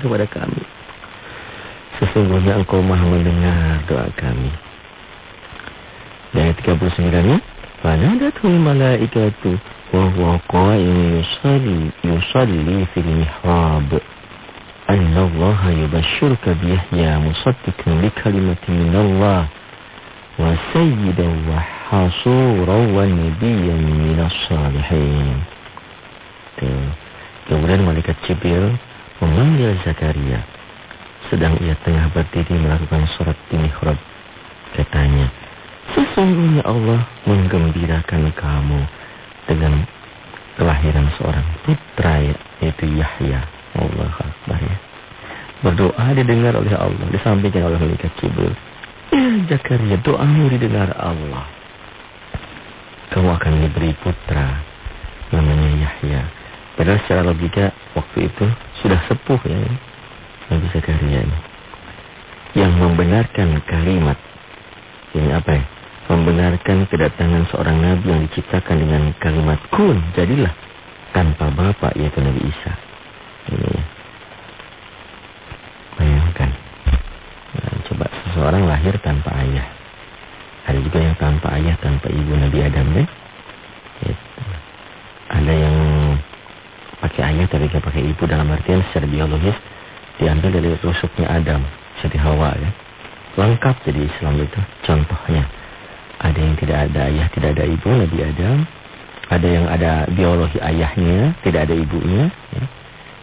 kepada kami, Sesungguhnya engkau maha mendengar doa kami. ayat 39-nya, Fanadatul malaikatu wa huwa qa'im yusalli yusalli fil mihrab. Anna Allah yubashshiruka bi Yahya musaddiqan li kalimatin min Allah wa sayyidan wa hasuran wa nabiyyan min as-salihin. Kemudian malaikat Jibril memanggil Zakaria. Sedang ia tengah berdiri melakukan surat di mihrab. Katanya, Sesungguhnya Allah menggembirakan kamu dengan kelahiran seorang putra yaitu Yahya. Allah Akbar ya. Berdoa didengar oleh Allah, disampaikan oleh malaikat Jibril. Ya Zakaria, doamu didengar Allah. Kamu akan diberi putra namanya Yahya. Padahal secara logika waktu itu sudah sepuh ya Nabi Zakaria ini. Yang membenarkan kalimat ini apa ya? membenarkan kedatangan seorang nabi yang diciptakan dengan kalimat kun, jadilah tanpa bapak yaitu Nabi Isa. Ini ya. Bayangkan. Nah, coba seseorang lahir tanpa ayah. Ada juga yang tanpa ayah, tanpa ibu Nabi Adam. Gitu. Ada yang pakai ayah tapi gak pakai ibu dalam artian secara biologis diambil dari rusuknya Adam, Siti Hawa ya. Lengkap jadi Islam itu contohnya. Ada yang tidak ada ayah, tidak ada ibu, Nabi Adam. Ada yang ada biologi ayahnya, tidak ada ibunya. Ya.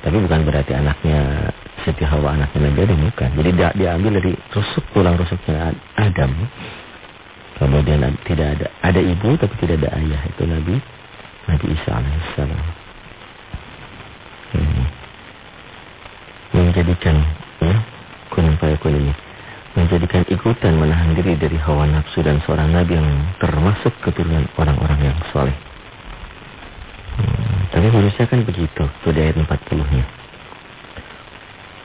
Tapi bukan berarti anaknya Siti Hawa anaknya Nabi Adam, bukan. Jadi dia, diambil dari rusuk, tulang rusuknya Adam. Kemudian tidak ada ada ibu tapi tidak ada ayah. Itu Nabi Nabi Isa alaihissalam. Hmm. Menjadikan ya, kun fayakun ini menjadikan ikutan menahan diri dari hawa nafsu dan seorang nabi yang termasuk keturunan orang-orang yang soleh. Hmm, tapi harusnya kan begitu, itu di ayat 40-nya.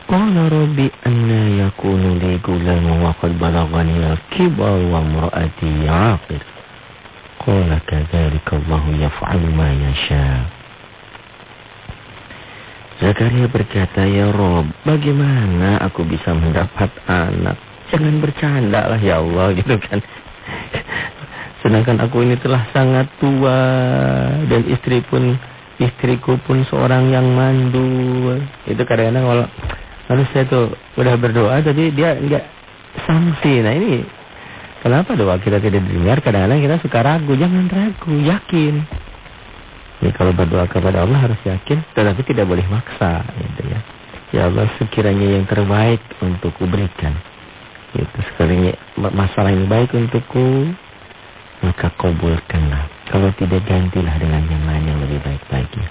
Qala rabbi anna yakunu li gulamu wa qad balaghani al-kibar wa imra'ati 'aqir. Qala kadzalika Allahu yaf'alu ma yasha'. Zakaria berkata, Ya Rob, bagaimana aku bisa mendapat anak? Jangan bercanda lah ya Allah gitu kan. Sedangkan aku ini telah sangat tua dan istri pun istriku pun seorang yang mandul. Itu kadang-kadang kalau harus saya tuh udah berdoa tapi dia enggak sanksi. Nah ini kenapa doa kita tidak didengar? Kadang-kadang kita suka ragu. Jangan ragu, yakin. Jadi kalau berdoa kepada Allah harus yakin, tetapi tidak boleh maksa, gitu ya. Ya Allah sekiranya yang terbaik untuk kuberikan. Itu sekalinya masalah ini baik untukku, maka kabulkanlah. Kalau tidak gantilah dengan yang lain yang lebih baik lagi.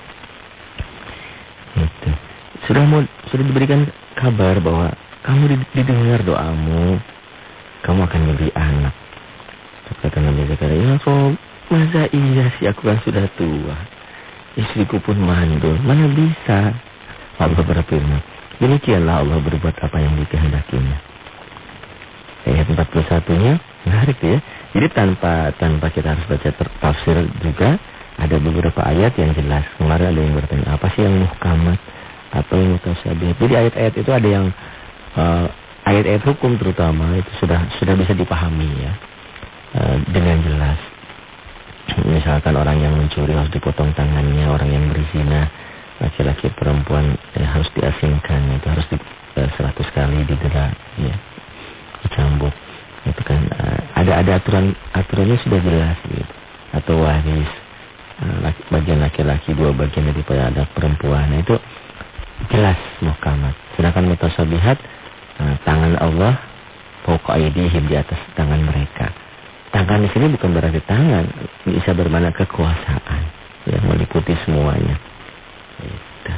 Itu. Sudah mau sudah diberikan kabar bahwa kamu didengar doamu, kamu akan memberi anak. Kata Nabi Zakaria, ya so, masa iya sih aku kan sudah tua. Istriku pun mandul, mana bisa. Allah berfirman, demikianlah Allah berbuat apa yang dikehendakinya. Ayat 41-nya menarik ya. Jadi tanpa tanpa kita harus baca tafsir juga ada beberapa ayat yang jelas. Kemarin ada yang bertanya, apa sih yang muhkamat atau yang mutasyabih? Jadi ayat-ayat itu ada yang uh, ayat-ayat hukum terutama itu sudah sudah bisa dipahami ya. Uh, dengan jelas. Misalkan orang yang mencuri harus dipotong tangannya, orang yang berzina, laki-laki perempuan ya, harus diasingkan, itu harus di, uh, 100 kali didera ya. Dicambuk itu kan. Uh, ada ada aturan aturannya sudah jelas gitu. Atau waris uh, laki, bagian laki-laki dua bagian daripada ada perempuan itu jelas muhkamat. Sedangkan mutasabihat tangan Allah pokok aidihim di atas tangan mereka tangan di sini bukan berarti tangan bisa bermana kekuasaan yang meliputi semuanya gitu.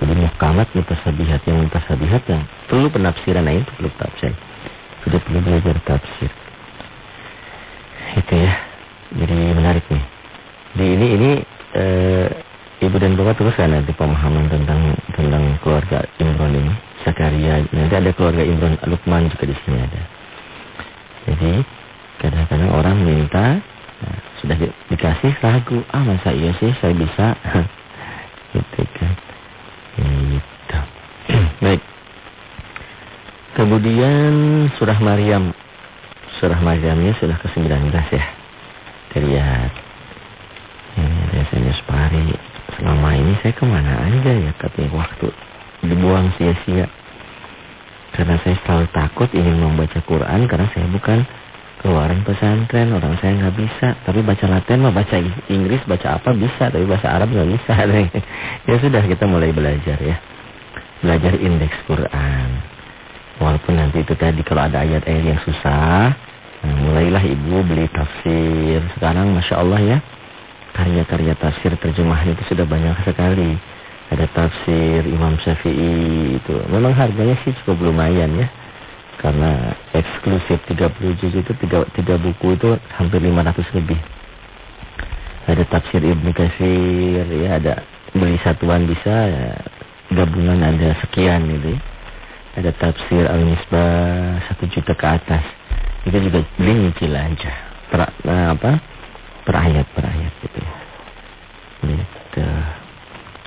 jadi muhkamat mutasabihat yang mutasabihat yang perlu penafsiran nah itu perlu tafsir sudah perlu belajar tafsir. Itu ya. Jadi menarik nih. Di ini ini e, ibu dan bapak teruskan nanti pemahaman tentang tentang keluarga Imron ini. Sakaria nanti ada keluarga Imron Lukman juga di sini ada. Jadi kadang-kadang orang minta nah, sudah di, dikasih ragu ah masa iya sih saya bisa gitu kan gitu baik Kemudian surah Maryam. Surah Maryamnya sudah ke-19 ya. Terlihat. Ini biasanya separi. Selama ini saya ke mana aja ya katanya waktu dibuang sia-sia. Karena saya selalu takut ingin membaca Quran karena saya bukan keluaran pesantren. Orang saya nggak bisa. Tapi baca Latin mah baca Inggris, baca apa bisa. Tapi bahasa Arab nggak bisa. ya sudah kita mulai belajar ya. Belajar indeks Quran. Walaupun nanti itu tadi kalau ada ayat-ayat yang susah, nah mulailah ibu beli tafsir. Sekarang Masya Allah ya, karya-karya tafsir terjemahan itu sudah banyak sekali. Ada tafsir Imam Syafi'i itu. Memang harganya sih cukup lumayan ya. Karena eksklusif 30 juz itu 3, 3 buku itu hampir 500 lebih. Ada tafsir Ibnu Katsir ya, ada beli satuan bisa ya, gabungan ada sekian gitu ya. Ada tafsir al-misbah satu juta ke atas. Kita juga beli nyicil aja per, nah, apa per ayat per ayat gitu ya. Gitu.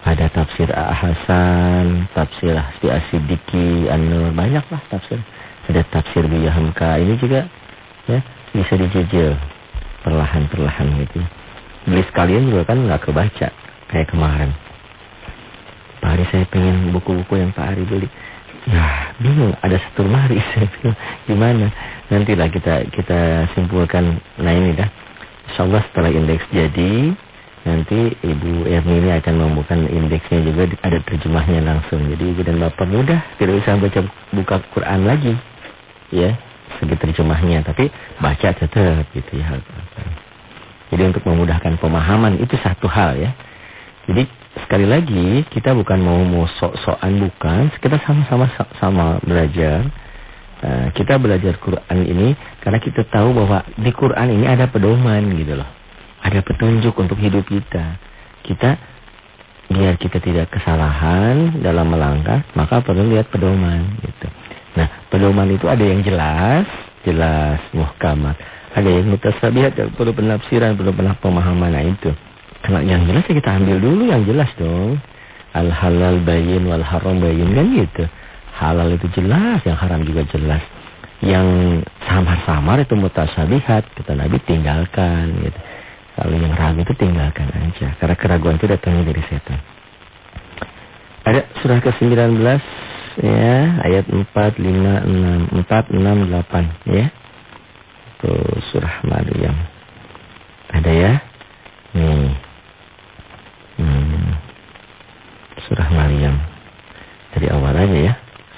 Ada tafsir Hasan tafsir Hasbi Asidiki An-Nur banyak lah tafsir ada tafsir Buya Hamka ini juga ya bisa dijejel perlahan-perlahan gitu beli sekalian juga kan nggak kebaca kayak kemarin Pak Ari saya pengen buku-buku yang Pak Ari beli Ya, bingung. Ada satu lemari. Gimana? Nantilah kita kita simpulkan. Nah ini dah. InsyaAllah setelah indeks jadi, nanti Ibu Erni ini akan membuka indeksnya juga. Ada terjemahnya langsung. Jadi Ibu dan Bapak mudah. Tidak usah baca buka Quran lagi. Ya, segi terjemahnya. Tapi baca tetap gitu ya. Jadi untuk memudahkan pemahaman itu satu hal ya. Jadi sekali lagi kita bukan mau mau sok-sokan bukan, kita sama-sama sama belajar. Uh, kita belajar Quran ini karena kita tahu bahwa di Quran ini ada pedoman gitu loh. Ada petunjuk untuk hidup kita. Kita biar kita tidak kesalahan dalam melangkah, maka perlu lihat pedoman gitu. Nah, pedoman itu ada yang jelas, jelas muhkamat. Ada yang mutasabihat, perlu penafsiran, perlu pemahaman nah itu. Kalau yang jelas ya kita ambil dulu yang jelas dong. Al halal bayin wal haram bayin kan gitu. Halal itu jelas, yang haram juga jelas. Yang samar-samar itu mutasabihat, kata Nabi tinggalkan gitu. Kalau yang ragu itu tinggalkan aja. Karena keraguan itu datangnya dari setan. Ada surah ke-19 ya, ayat 4, 5, 6, 4, 6, 8 ya. Itu surah Maryam. Ada ya? Nih. Hmm. Surah Maryam. Dari awal aja ya.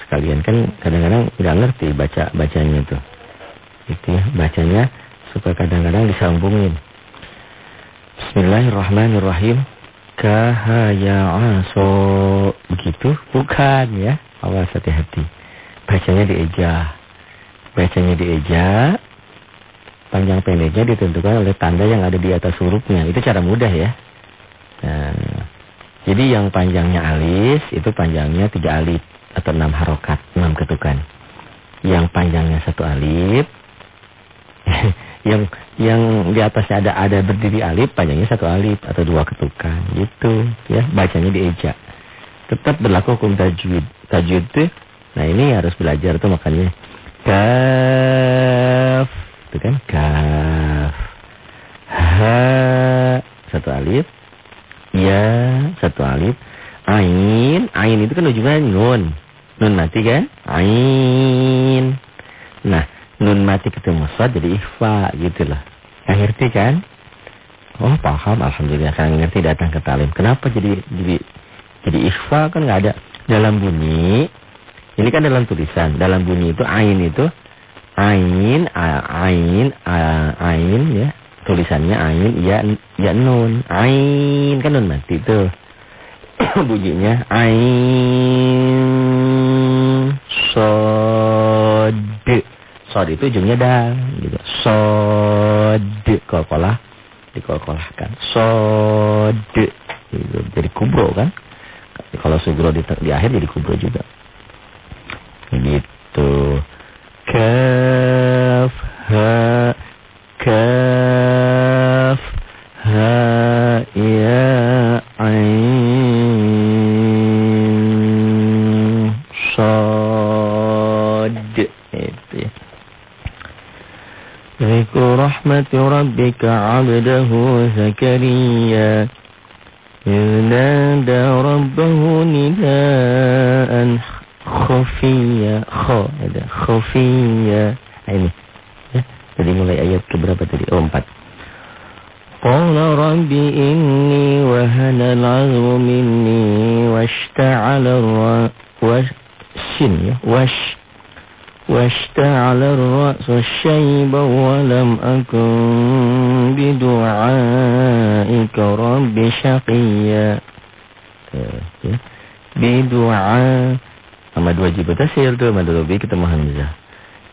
Sekalian kan kadang-kadang nggak ngerti baca bacanya itu. Itu ya, bacanya suka kadang-kadang disambungin. Bismillahirrahmanirrahim. Kahaya aso. Begitu? Bukan ya. Awas hati-hati. Bacanya dieja. Bacanya dieja. Panjang pendeknya ditentukan oleh tanda yang ada di atas hurufnya. Itu cara mudah ya. Nah, jadi yang panjangnya alis itu panjangnya tiga alif atau enam harokat, enam ketukan. Yang panjangnya satu alif yang yang di atasnya ada ada berdiri alif panjangnya satu alif atau dua ketukan gitu ya bacanya di eja tetap berlaku hukum tajwid tajwid tuh nah ini harus belajar tuh makanya. Kaf itu kan? Kaf. Ha satu alif. Ya satu alif. Ain ain itu kan ujungnya nun. Nun mati kan? Ain. Nah nun mati ketemu sad jadi ikhfa gitu. Yang ngerti kan? Oh paham. Alhamdulillah sekarang ngerti datang ke talim. Kenapa jadi jadi jadi ikhfa kan nggak ada dalam bunyi. Ini kan dalam tulisan. Dalam bunyi itu ain itu ain ain ain ya tulisannya ain ya ya nun ain kan nun mati itu bunyinya ain sod Sod itu ujungnya dal gitu. Sod kolkolah dikolkolahkan. Sod gitu. Jadi kubro kan. Kalau sugro di, di akhir jadi kubro juga. Begitu. Kaf, ha, kaf, ha, ya, ain, sod. Itu ya. Zikru rabbika abdahu zakariya. إذ نادى ربه نداء خفيا خفيا ini ya. jadi mulai ayat keberapa tadi oh empat قال رب إني وهن العظم مني واشتعل الرأس وش واشتعل الرأس شيبا ولم أكن بدعائك رب شقيا بدعاء sama dua jibat tasir tuh sama dua ketemu Hamzah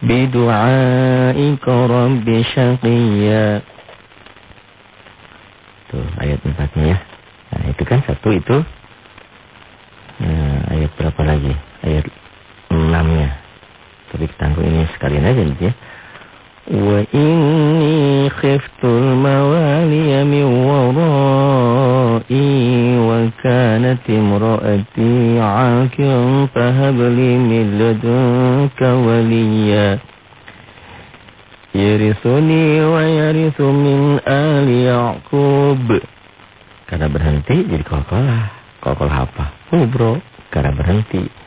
bidu'aika rabbi syaqiyya tuh ayat empatnya ya nah itu kan satu itu nah, ayat berapa lagi ayat enamnya tapi tangguh ini sekalian aja nih ya. Wa inni khiftul mawaliya min warai wa kanat imraati 'aqiran fahab li min ladunka waliya. Yarisuni wa yarisu min ali Ya'qub. Karena berhenti jadi kokolah. Kokolah apa? Oh bro, karena berhenti.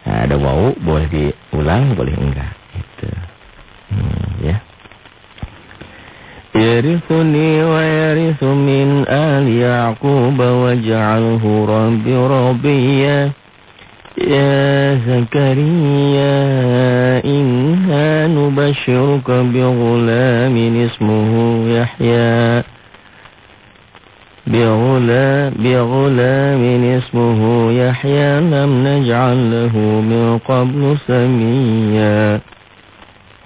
Nah, ada wau boleh diulang, boleh enggak. Itu. Hmm, ya. Yarithuni wa yarithu min ali Ya'qub waj'alhu rabbi rabbiya. Ya Zakaria inna nubashiruka bi ghulamin ismuhu Yahya. بغلام, بغلام اسمه يحيى لم نجعل له من قبل سميا.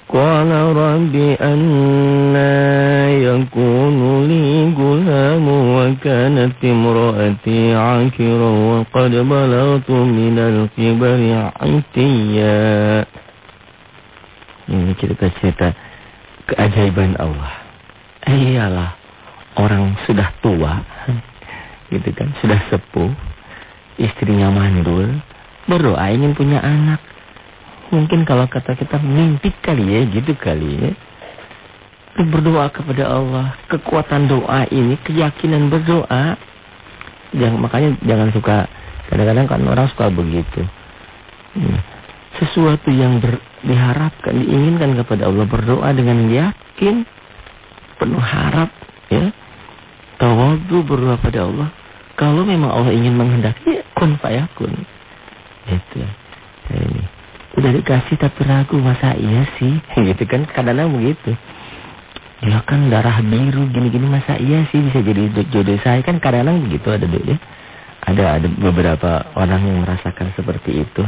قال رب أنا يكون لي غلام وكانت امرأتي عاكرا وقد بلغت من الكبر عتيا. Ini cerita-cerita keajaiban Allah. Iyalah orang sudah tua gitu kan, sudah sepuh, istrinya mandul, berdoa ingin punya anak. Mungkin kalau kata kita mimpi kali ya, gitu kali ya. Berdoa kepada Allah, kekuatan doa ini, keyakinan berdoa. Jangan makanya jangan suka kadang-kadang kan orang suka begitu. Hmm. Sesuatu yang ber, diharapkan, diinginkan kepada Allah berdoa dengan yakin, penuh harap, ya. Tawadu berdoa pada Allah. Kalau memang Allah ingin menghendaki, ya kun fayakun. Itu. Ini. Udah dikasih tapi ragu, masa iya sih? Gitu kan, kadang-kadang begitu. Ya kan darah biru gini-gini masa iya sih bisa jadi jodoh saya kan kadang-kadang begitu ada ya. Ada ada beberapa orang yang merasakan seperti itu.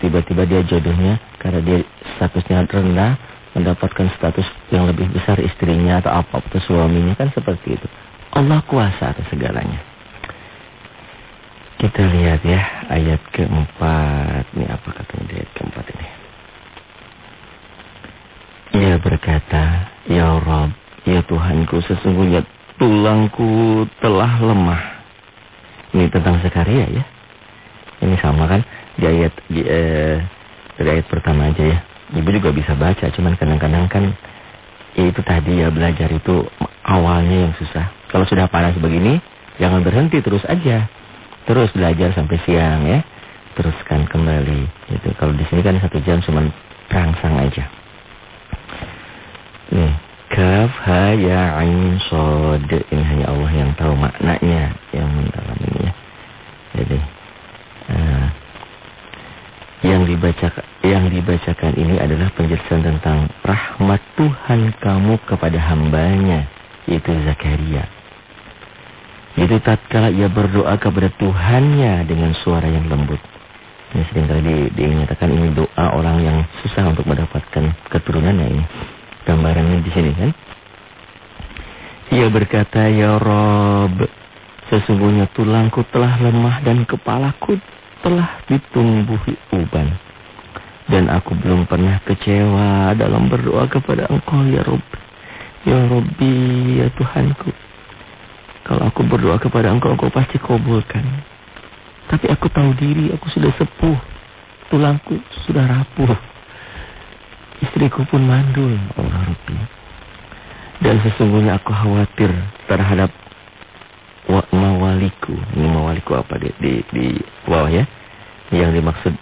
Tiba-tiba dia jodohnya karena dia statusnya rendah mendapatkan status yang lebih besar istrinya atau apa atau suaminya kan seperti itu. Allah kuasa atas segalanya. Kita lihat ya ayat keempat. Ini apa katanya di ayat keempat ini? Ia berkata, Ya Rob, ya Tuhanku, sesungguhnya tulangku telah lemah. Ini tentang Zakaria ya. Ini sama kan di ayat di, eh, dari ayat pertama aja ya. Ibu juga bisa baca, cuman kadang-kadang kan ya itu tadi ya belajar itu awalnya yang susah. Kalau sudah panas begini, jangan berhenti terus aja. Terus belajar sampai siang ya. Teruskan kembali. Itu kalau di sini kan satu jam cuman perangsang aja. Nih, kaf ha ya ain sod. Ini hanya Allah yang tahu maknanya yang mendalam ini ya. Jadi uh, yang dibacakan yang dibacakan ini adalah penjelasan tentang rahmat Tuhan kamu kepada hambanya yaitu Zakaria. Itu tatkala ia berdoa kepada Tuhannya dengan suara yang lembut. Ini sering kali di, dinyatakan ini doa orang yang susah untuk mendapatkan keturunannya ini. Gambarannya di sini kan. Ia berkata, Ya Rob, sesungguhnya tulangku telah lemah dan kepalaku telah ditumbuhi uban. Dan aku belum pernah kecewa dalam berdoa kepada engkau ya Rob. Ya Robbi, ya Tuhanku. Kalau aku berdoa kepada engkau, engkau pasti kabulkan. Tapi aku tahu diri, aku sudah sepuh. Tulangku sudah rapuh. Istriku pun mandul, Allah Rabbi. Dan sesungguhnya aku khawatir terhadap mawaliku. Ini mawaliku apa di, di, di bawah ya. Yang dimaksud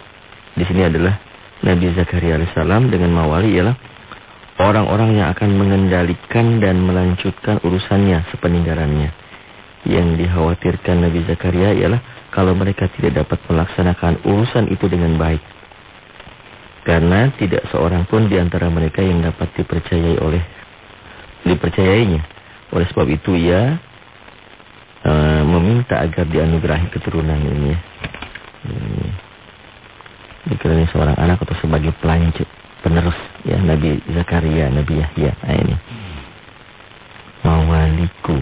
di sini adalah Nabi Zakaria alaihissalam dengan mawali ialah orang-orang yang akan mengendalikan dan melanjutkan urusannya sepeninggalannya. Yang dikhawatirkan Nabi Zakaria ialah kalau mereka tidak dapat melaksanakan urusan itu dengan baik. Karena tidak seorang pun di antara mereka yang dapat dipercayai oleh dipercayainya. Oleh sebab itu ia uh, meminta agar dianugerahi keturunan ini. Hmm. Seorang anak atau sebagai pelanjut penerus ya Nabi Zakaria, Nabi Yahya. Nah ini. Mawaliku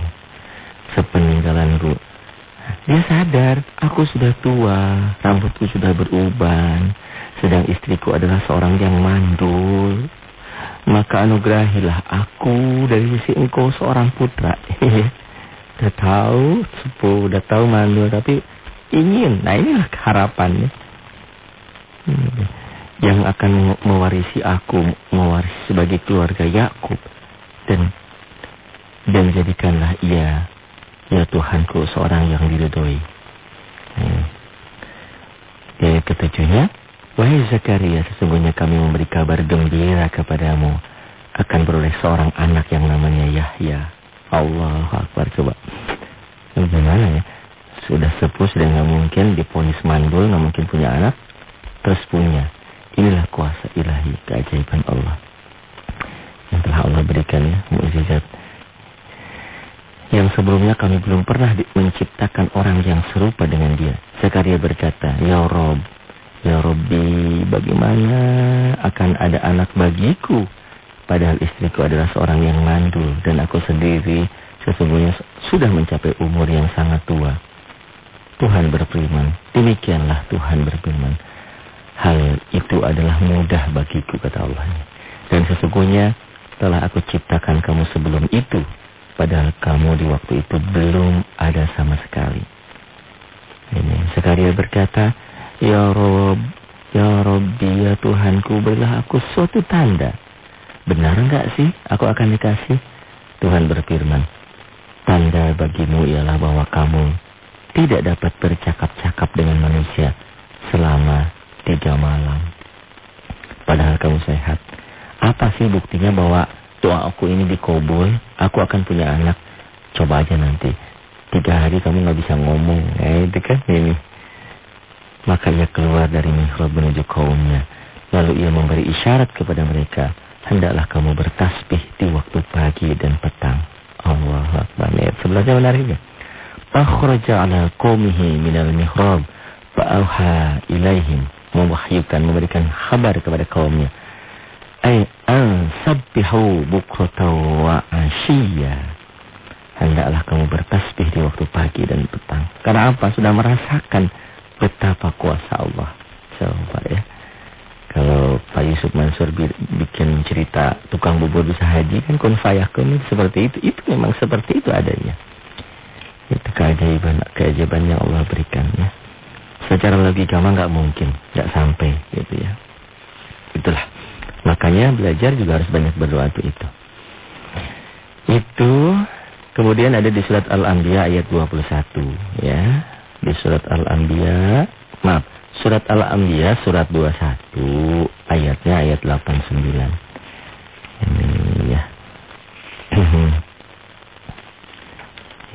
sepeninggalanku. Dia sadar, aku sudah tua, rambutku sudah beruban, sedang istriku adalah seorang yang mandul. Maka anugerahilah aku dari sisi engkau seorang putra. udah tahu, sepuh, udah tahu mandul, tapi ingin. Nah inilah harapannya. Hmm. Yang akan mewarisi aku, mewarisi sebagai keluarga Yakub dan dan jadikanlah ia ya Tuhanku seorang yang diridhoi. Hmm. Ya, ketujuhnya, wahai Zakaria, sesungguhnya kami memberi kabar gembira kepadamu akan beroleh seorang anak yang namanya Yahya. Allah Akbar coba. Bagaimana ya? Sudah sepuh, sudah nggak mungkin diponis mandul, nggak mungkin punya anak, terus punya. Inilah kuasa ilahi, keajaiban Allah. Yang telah Allah berikan ya, mukjizat. Yang sebelumnya kami belum pernah menciptakan orang yang serupa dengan dia. Zakaria berkata, Ya Rob, Ya Robbi, bagaimana akan ada anak bagiku? Padahal istriku adalah seorang yang mandul dan aku sendiri sesungguhnya sudah mencapai umur yang sangat tua. Tuhan berfirman, demikianlah Tuhan berfirman. Hal itu adalah mudah bagiku, kata Allah. Dan sesungguhnya telah aku ciptakan kamu sebelum itu, padahal kamu di waktu itu belum ada sama sekali. Ini Zakaria berkata, Ya Rob, Ya Robbi, ya Tuhanku, berilah aku suatu tanda. Benar enggak sih aku akan dikasih? Tuhan berfirman, tanda bagimu ialah bahwa kamu tidak dapat bercakap-cakap dengan manusia selama tiga malam. Padahal kamu sehat. Apa sih buktinya bahwa doa aku ini dikobul, aku akan punya anak? Coba aja nanti. Tiga hari kamu nggak bisa ngomong. Eh, itu kan ini. Maka ia keluar dari mihrab menuju kaumnya. Lalu ia memberi isyarat kepada mereka. Hendaklah kamu bertasbih di waktu pagi dan petang. Allah Akbar. Sebelahnya menarik ya. Akhraja ala qaumihi minal mihrab fa'auha ilaihim. Mewahyukan, memberikan kabar kepada kaumnya. Ay an sabbihu bukrata wa ashiya. Hendaklah kamu bertasbih di waktu pagi dan petang. Karena apa? Sudah merasakan betapa kuasa Allah. Coba ya. Kalau Pak Yusuf Mansur bikin cerita tukang bubur bisa haji kan kun seperti itu. Itu memang seperti itu adanya. Itu keajaiban, keajaiban yang Allah berikan ya. Secara logika mah nggak mungkin, nggak sampai gitu ya. Itulah. Makanya belajar juga harus banyak berdoa itu itu. Itu kemudian ada di surat Al-Anbiya ayat 21 ya. Di surat Al-Anbiya, maaf, Surat Al-Anbiya surat 21 ayatnya ayat 89. Ini ya.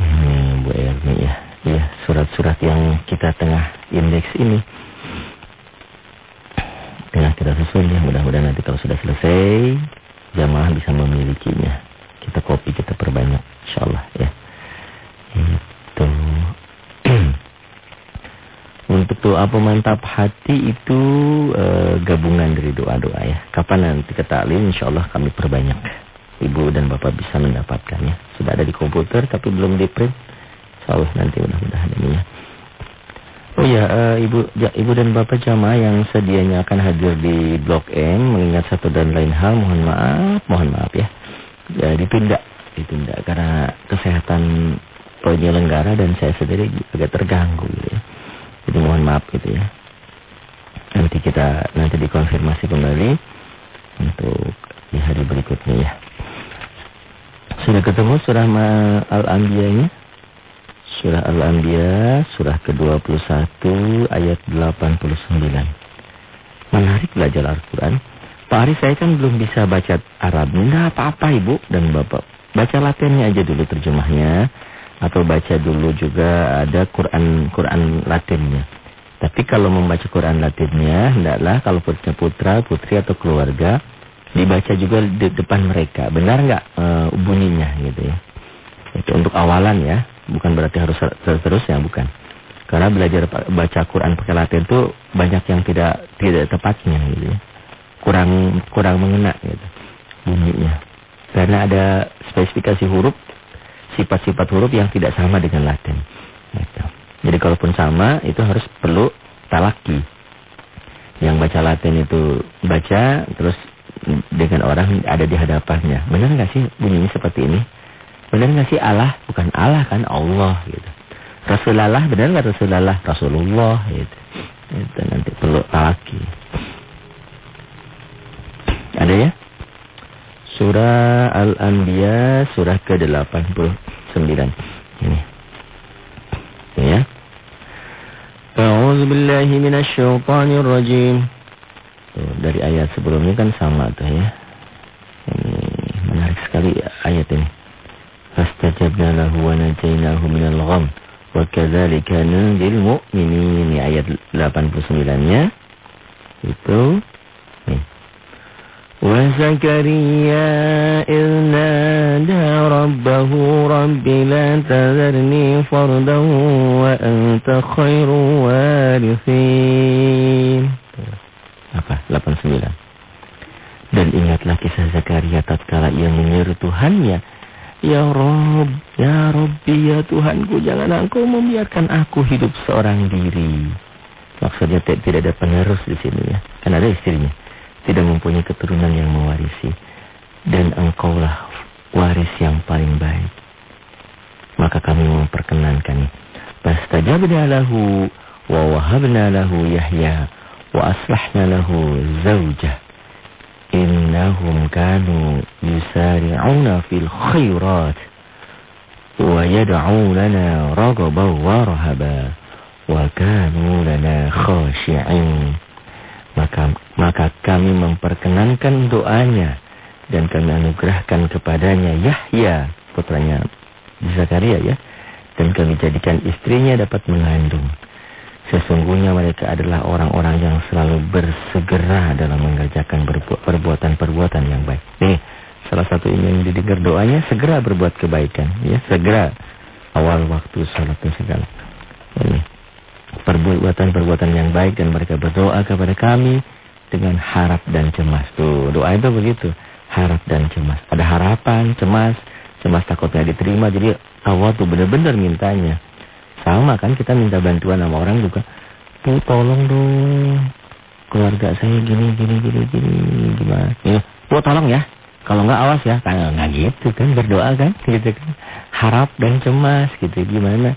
ini Bu Erni ya. Ya, surat-surat yang kita tengah indeks ini. Tengah kita susun ya. Mudah-mudahan nanti kalau sudah selesai jamaah bisa memilikinya. Kita copy, kita perbanyak insyaallah ya. Itu Untuk doa pemantap hati itu e, gabungan dari doa-doa ya. Kapan nanti ke taklim Allah kami perbanyak. Ibu dan Bapak bisa mendapatkannya. Sudah ada di komputer tapi belum di print. Allah nanti mudah-mudahan ini ya. Oh ya, e, Ibu ja, Ibu dan Bapak jamaah yang sedianya akan hadir di Blok M mengingat satu dan lain hal mohon maaf, mohon maaf ya. ya ditunda, ditunda karena kesehatan penyelenggara dan saya sendiri agak terganggu gitu ya. Jadi mohon maaf gitu ya. Nanti kita nanti dikonfirmasi kembali untuk di hari berikutnya ya. Sudah ketemu surah Al-Anbiya-nya? Surah Al-Anbiya, surah ke-21 ayat 89. Menarik belajar Al-Quran. Pak Ari saya kan belum bisa baca Arab. Enggak apa-apa Ibu dan Bapak. Baca latinnya aja dulu terjemahnya atau baca dulu juga ada Quran Quran Latinnya. Tapi kalau membaca Quran Latinnya, hendaklah kalau putra putra, putri atau keluarga dibaca juga di depan mereka. Benar nggak e, bunyinya gitu ya? Itu untuk awalan ya, bukan berarti harus terus-terus ya, bukan. Karena belajar baca Quran pakai Latin itu banyak yang tidak tidak tepatnya gitu ya. Kurang kurang mengena gitu bunyinya. Karena ada spesifikasi huruf sifat-sifat huruf yang tidak sama dengan Latin. Gitu. Jadi kalaupun sama, itu harus perlu talaki. Yang baca Latin itu baca, terus dengan orang ada di hadapannya. Benar nggak sih bunyinya seperti ini? Benar nggak sih Allah? Bukan Allah kan Allah gitu. Rasulullah benar nggak Rasulullah? Rasulullah gitu. Itu nanti perlu talaki. Ada ya? Surah Al-Anbiya surah ke-89. Ini. Ya. A'udzu billahi minasyaitonir rajim. Dari ayat sebelumnya kan sama tuh ya. Ini menarik sekali ayat ini. فاستجبنا له ونجيناه من الغم وكذلك ننجي المؤمنين ayat 89-nya itu وزكريا إذ نادى ربه رب لا تذرني فردا وأنت خير وارثين apa 89 dan ingatlah kisah Zakaria tatkala ia menyeru Tuhannya Ya Rob, Ya Robbi, Ya Tuhanku, jangan engkau membiarkan aku hidup seorang diri. Maksudnya tidak ada penerus di sini ya. Kan ada istrinya tidak mempunyai keturunan yang mewarisi dan engkaulah waris yang paling baik maka kami memperkenankan fastajabna lahu wa wahabna lahu yahya wa aslahna lahu zawjah innahum kanu yusari'una fil khairat wa yad'unana ragaban wa rahaba wa kanu lana khashi'in. Maka maka kami memperkenankan doanya dan kami anugerahkan kepadanya Yahya putranya Zakaria ya. Dan kami jadikan istrinya dapat mengandung sesungguhnya mereka adalah orang-orang yang selalu bersegera dalam mengerjakan perbuatan-perbuatan yang baik. Nih salah satu yang didengar doanya segera berbuat kebaikan ya segera. Awal waktu salat dan segala. Ini perbuatan-perbuatan yang baik dan mereka berdoa kepada kami dengan harap dan cemas. Tuh doa itu begitu harap dan cemas. Ada harapan cemas cemas takutnya diterima. Jadi awal tuh benar-benar mintanya sama kan kita minta bantuan sama orang juga tuh tolong dong keluarga saya gini gini gini gini gimana ya bu tolong ya kalau nggak awas ya, kan nggak gitu kan berdoa kan, gitu kan. Harap dan cemas gitu gimana?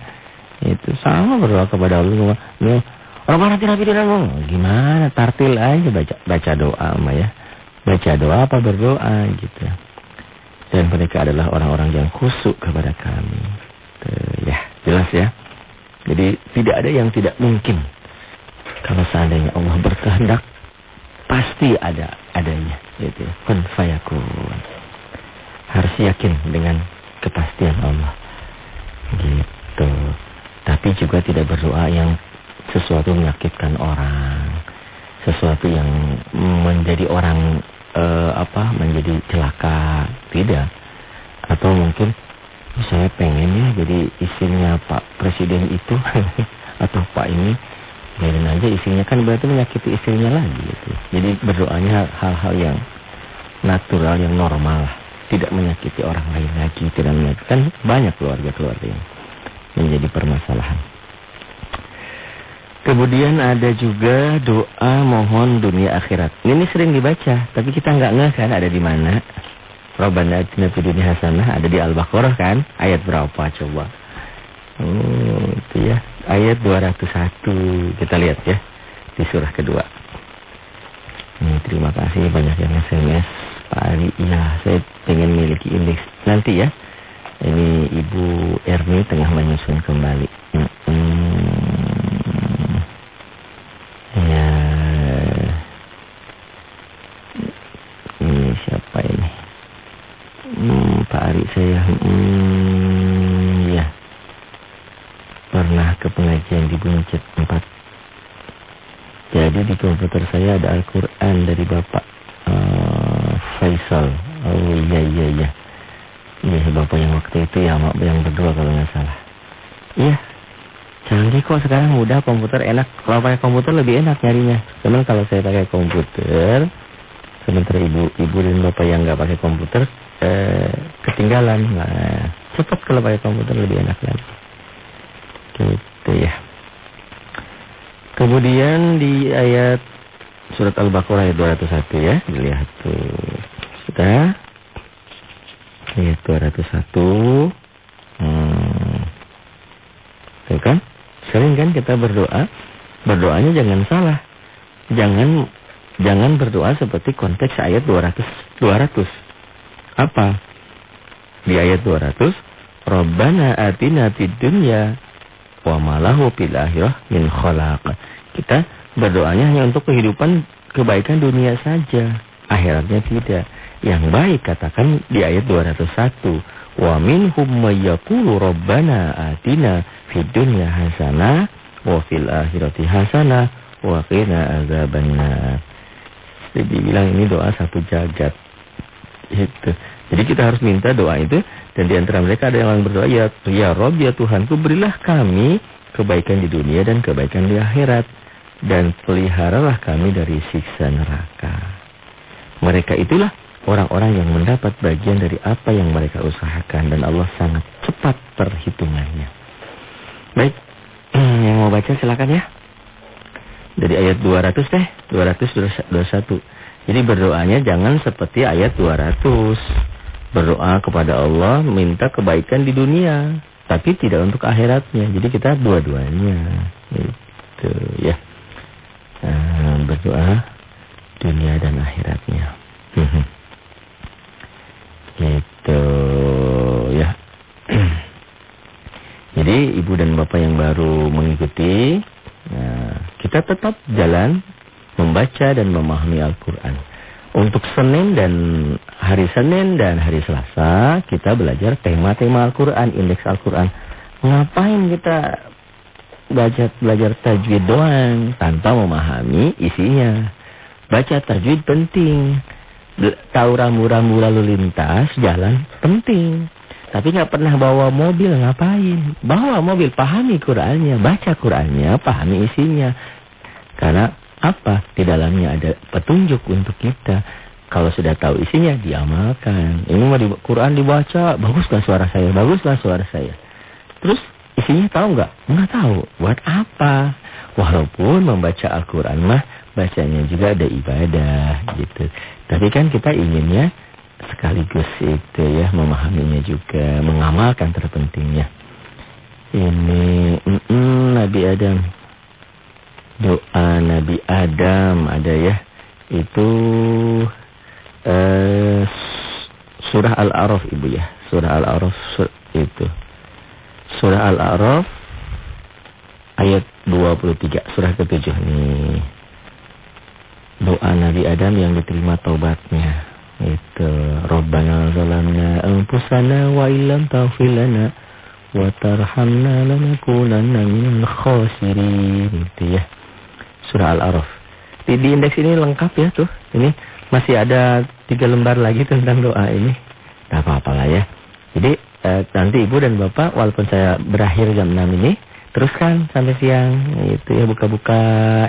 Itu sama berdoa kepada Allah. Ya, orang tidak mau gimana? Tartil aja baca baca doa mah ya. Baca doa apa berdoa gitu. Dan mereka adalah orang-orang yang khusyuk kepada kami. Tuh, ya, jelas ya. Jadi tidak ada yang tidak mungkin. Kalau seandainya Allah berkehendak, pasti ada adanya gitu. Kun fayakun. Harus yakin dengan kepastian Allah. Gitu. Tapi juga tidak berdoa yang sesuatu menyakitkan orang. Sesuatu yang menjadi orang uh, apa menjadi celaka. Tidak. Atau mungkin saya pengen ya jadi istrinya Pak Presiden itu atau Pak ini biarin aja istrinya kan berarti menyakiti istrinya lagi gitu. Jadi berdoanya hal-hal yang natural, yang normal Tidak menyakiti orang lain lagi, tidak menyakiti. Kan banyak keluarga-keluarga yang menjadi permasalahan. Kemudian ada juga doa mohon dunia akhirat. Ini sering dibaca, tapi kita nggak ngeh kan ada di mana. Rabbana atina fid dunya hasanah ada di Al-Baqarah kan? Ayat berapa coba? Oh, itu ya. Ayat 201. Kita lihat ya. Di surah kedua. Ini terima kasih banyak yang SMS. Pak Ari, iya saya pengen miliki indeks. Nanti ya. Ini Ibu Erni tengah menyusun kembali. Hmm, hmm. Ya. Ini siapa ini? Hmm, Pak Ari saya. Hmm, ya pernah ke pengajian di Buncit 4. Jadi di komputer saya ada Al-Quran dari Bapak uh, Faisal. Oh iya iya iya. Iya Bapak yang waktu itu ya yang berdua kalau nggak salah. Iya. Canggih kok sekarang mudah komputer enak. Kalau pakai komputer lebih enak nyarinya. Cuman kalau saya pakai komputer, sementara ibu ibu dan bapak yang nggak pakai komputer, eh, ketinggalan. Nah, cepat kalau pakai komputer lebih enak lagi. Gitu ya. Kemudian di ayat surat Al-Baqarah ayat 201 ya. Dilihat tuh. Sudah. Ayat 201. Hmm. Tuh kan? Sering kan kita berdoa. Berdoanya jangan salah. Jangan jangan berdoa seperti konteks ayat 200 200. Apa? Di ayat 200, Rabbana atina fid dunya wa malahu fil akhirah min khalaq. Kita berdoanya hanya untuk kehidupan kebaikan dunia saja, akhiratnya tidak. Yang baik katakan di ayat 201, wa minhum may yaqulu rabbana atina fid dunya hasanah wa fil akhirati hasanah wa qina azabannar. Jadi bilang ini doa satu jagat. Itu. Jadi kita harus minta doa itu dan di antara mereka ada yang berdoa, ya, ya Rob, ya Tuhanku, berilah kami kebaikan di dunia dan kebaikan di akhirat. Dan peliharalah kami dari siksa neraka. Mereka itulah orang-orang yang mendapat bagian dari apa yang mereka usahakan. Dan Allah sangat cepat perhitungannya. Baik, yang mau baca silakan ya. Dari ayat 200 deh, 221. Jadi berdoanya jangan seperti ayat 200 berdoa kepada Allah minta kebaikan di dunia tapi tidak untuk akhiratnya. Jadi kita dua-duanya. Itu ya. Uh, berdoa dunia dan akhiratnya. Gitu ya. Jadi ibu dan bapak yang baru mengikuti nah, kita tetap jalan membaca dan memahami Al-Quran untuk Senin dan hari Senin dan hari Selasa kita belajar tema-tema Al-Quran, indeks Al-Quran. Ngapain kita belajar belajar tajwid doang tanpa memahami isinya? Baca tajwid penting. tahu rambu-rambu lalu lintas, jalan penting. Tapi nggak pernah bawa mobil ngapain? Bawa mobil, pahami Qurannya, baca Qurannya, pahami isinya. Karena apa? Di dalamnya ada petunjuk untuk kita. Kalau sudah tahu isinya, diamalkan. Ini mau di Quran dibaca, bagus gak suara saya? Bagus Baguslah suara saya. Terus isinya tahu nggak? Nggak tahu. Buat apa? Walaupun membaca Al-Quran mah bacanya juga ada ibadah gitu. Tapi kan kita inginnya sekaligus itu ya memahaminya juga, mengamalkan terpentingnya. Ini mm -mm, Nabi Adam. Doa Nabi Adam ada ya. Itu uh, surah Al-A'raf Ibu ya. Surah Al-A'raf itu. Surah Al-A'raf ayat 23, surah ke-7 nih. Doa Nabi Adam yang diterima taubatnya. Itu Rabbana zalamna anfusana wa illam taghfir lana wa tarhamna lanakunanna minal khasirin. Itu ya. Surah Al-A'raf. Di, di indeks ini lengkap ya tuh. Ini masih ada tiga lembar lagi tentang doa ini. Tidak apa-apa lah ya. Jadi eh, nanti ibu dan bapak walaupun saya berakhir jam 6 ini. Teruskan sampai siang. Itu ya buka-buka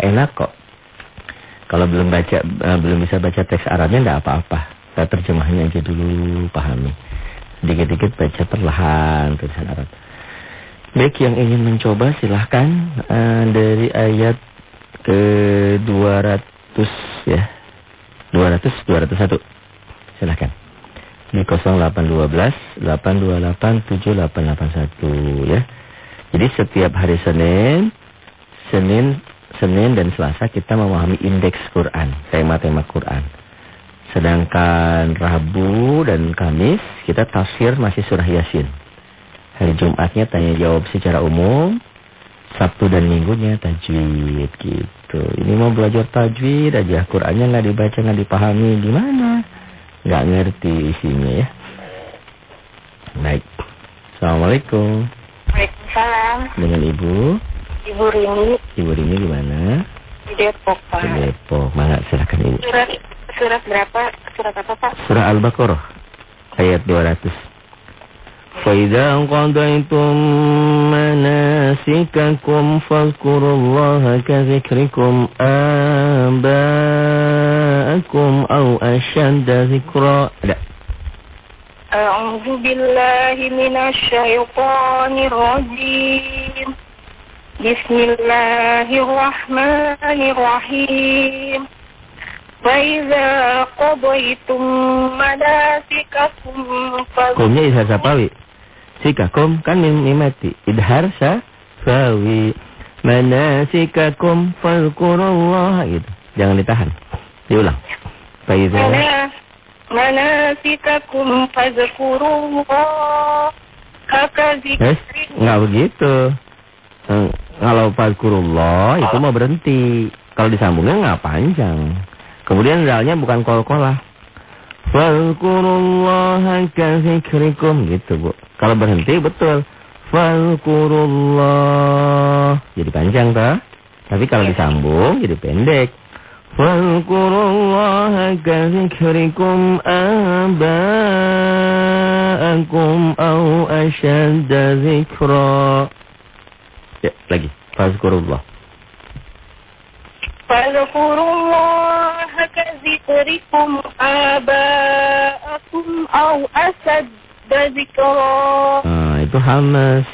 enak kok. Kalau belum baca uh, belum bisa baca teks Arabnya enggak apa-apa. Kita terjemahnya aja dulu pahami. Dikit-dikit baca perlahan tulisan Arab. Baik yang ingin mencoba silahkan uh, dari ayat ke 200 ya. 200 201. Silahkan. Di 0812 828 7881 ya. Jadi setiap hari Senin Senin Senin dan Selasa kita memahami indeks Quran, tema-tema Quran. Sedangkan Rabu dan Kamis kita tafsir masih surah Yasin. Hari Jumatnya tanya jawab secara umum, Sabtu dan Minggunya tajwid gitu. Ini mau belajar tajwid aja, Qurannya nggak dibaca nggak dipahami gimana? Nggak ngerti isinya ya. Baik. Assalamualaikum. Waalaikumsalam. Dengan Ibu. Ibu Rini. Ibu Rini di mana? Di Depok, Pak. Di Depok. Mana silakan Ibu. Surat surat berapa? Surat apa, Pak? Surah Al-Baqarah ayat 200. فإذا قضيتم مناسككم فاذكروا الله كذكركم آباءكم أو أشد ذكرا. لا. أعوذ بالله من الشيطان الرجيم. بسم الله الرحمن الرحيم. فإذا قضيتم مناسككم sapawi. Sikakum kan mimati. Idhar sapawi. Manasikakum fadhkurullah gitu. Jangan ditahan. Diulang. Faiza. Manasikakum fadhkurullah. Kaka zikri. Enggak begitu. Kalau fadkurullah itu mau berhenti. Kalau disambungnya nggak panjang. Kemudian dalnya bukan kol-kolah. Fadkurullah kazikrikum gitu bu. Kalau berhenti betul. Fadkurullah. Jadi panjang tak? Tapi kalau disambung jadi pendek. Fadkurullah kazikrikum aba'akum au asyadda zikra. Ya, lagi. Fazkurullah. Fazkurullah kazikrikum aba'akum au asad zikra. Nah, itu hamas.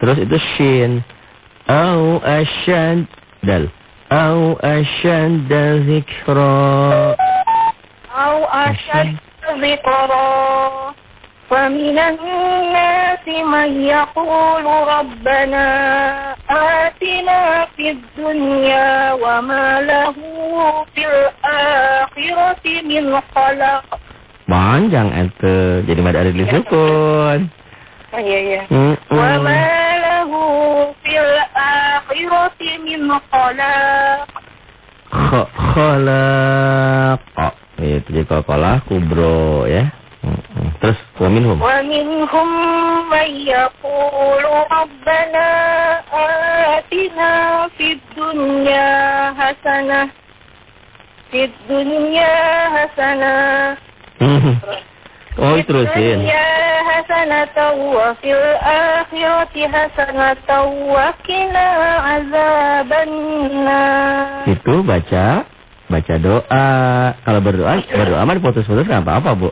Terus itu shin. Au asyad dal. Au asyad zikra. Au asyad zikra. ومن الناس من يقول ربنا آتنا في الدنيا وما له في الآخرة من خلق Panjang itu jadi mad ada di sukun. Oh iya iya. Mm -mm. Wa ma lahu fil akhirati min khalaq. Khalaq. Oh, itu jadi kalau kubro ya. Terus wa minhum. Wa minhum man yaqulu rabbana atina fid dunya hasanah fid dunya hasanah. Hmm. Oh, terusin. Ya hasanatan wa fil akhirati hasanatan wa qina azabannar. Itu baca baca doa. Kalau berdoa berdoa mah putus-putus enggak apa-apa, Bu.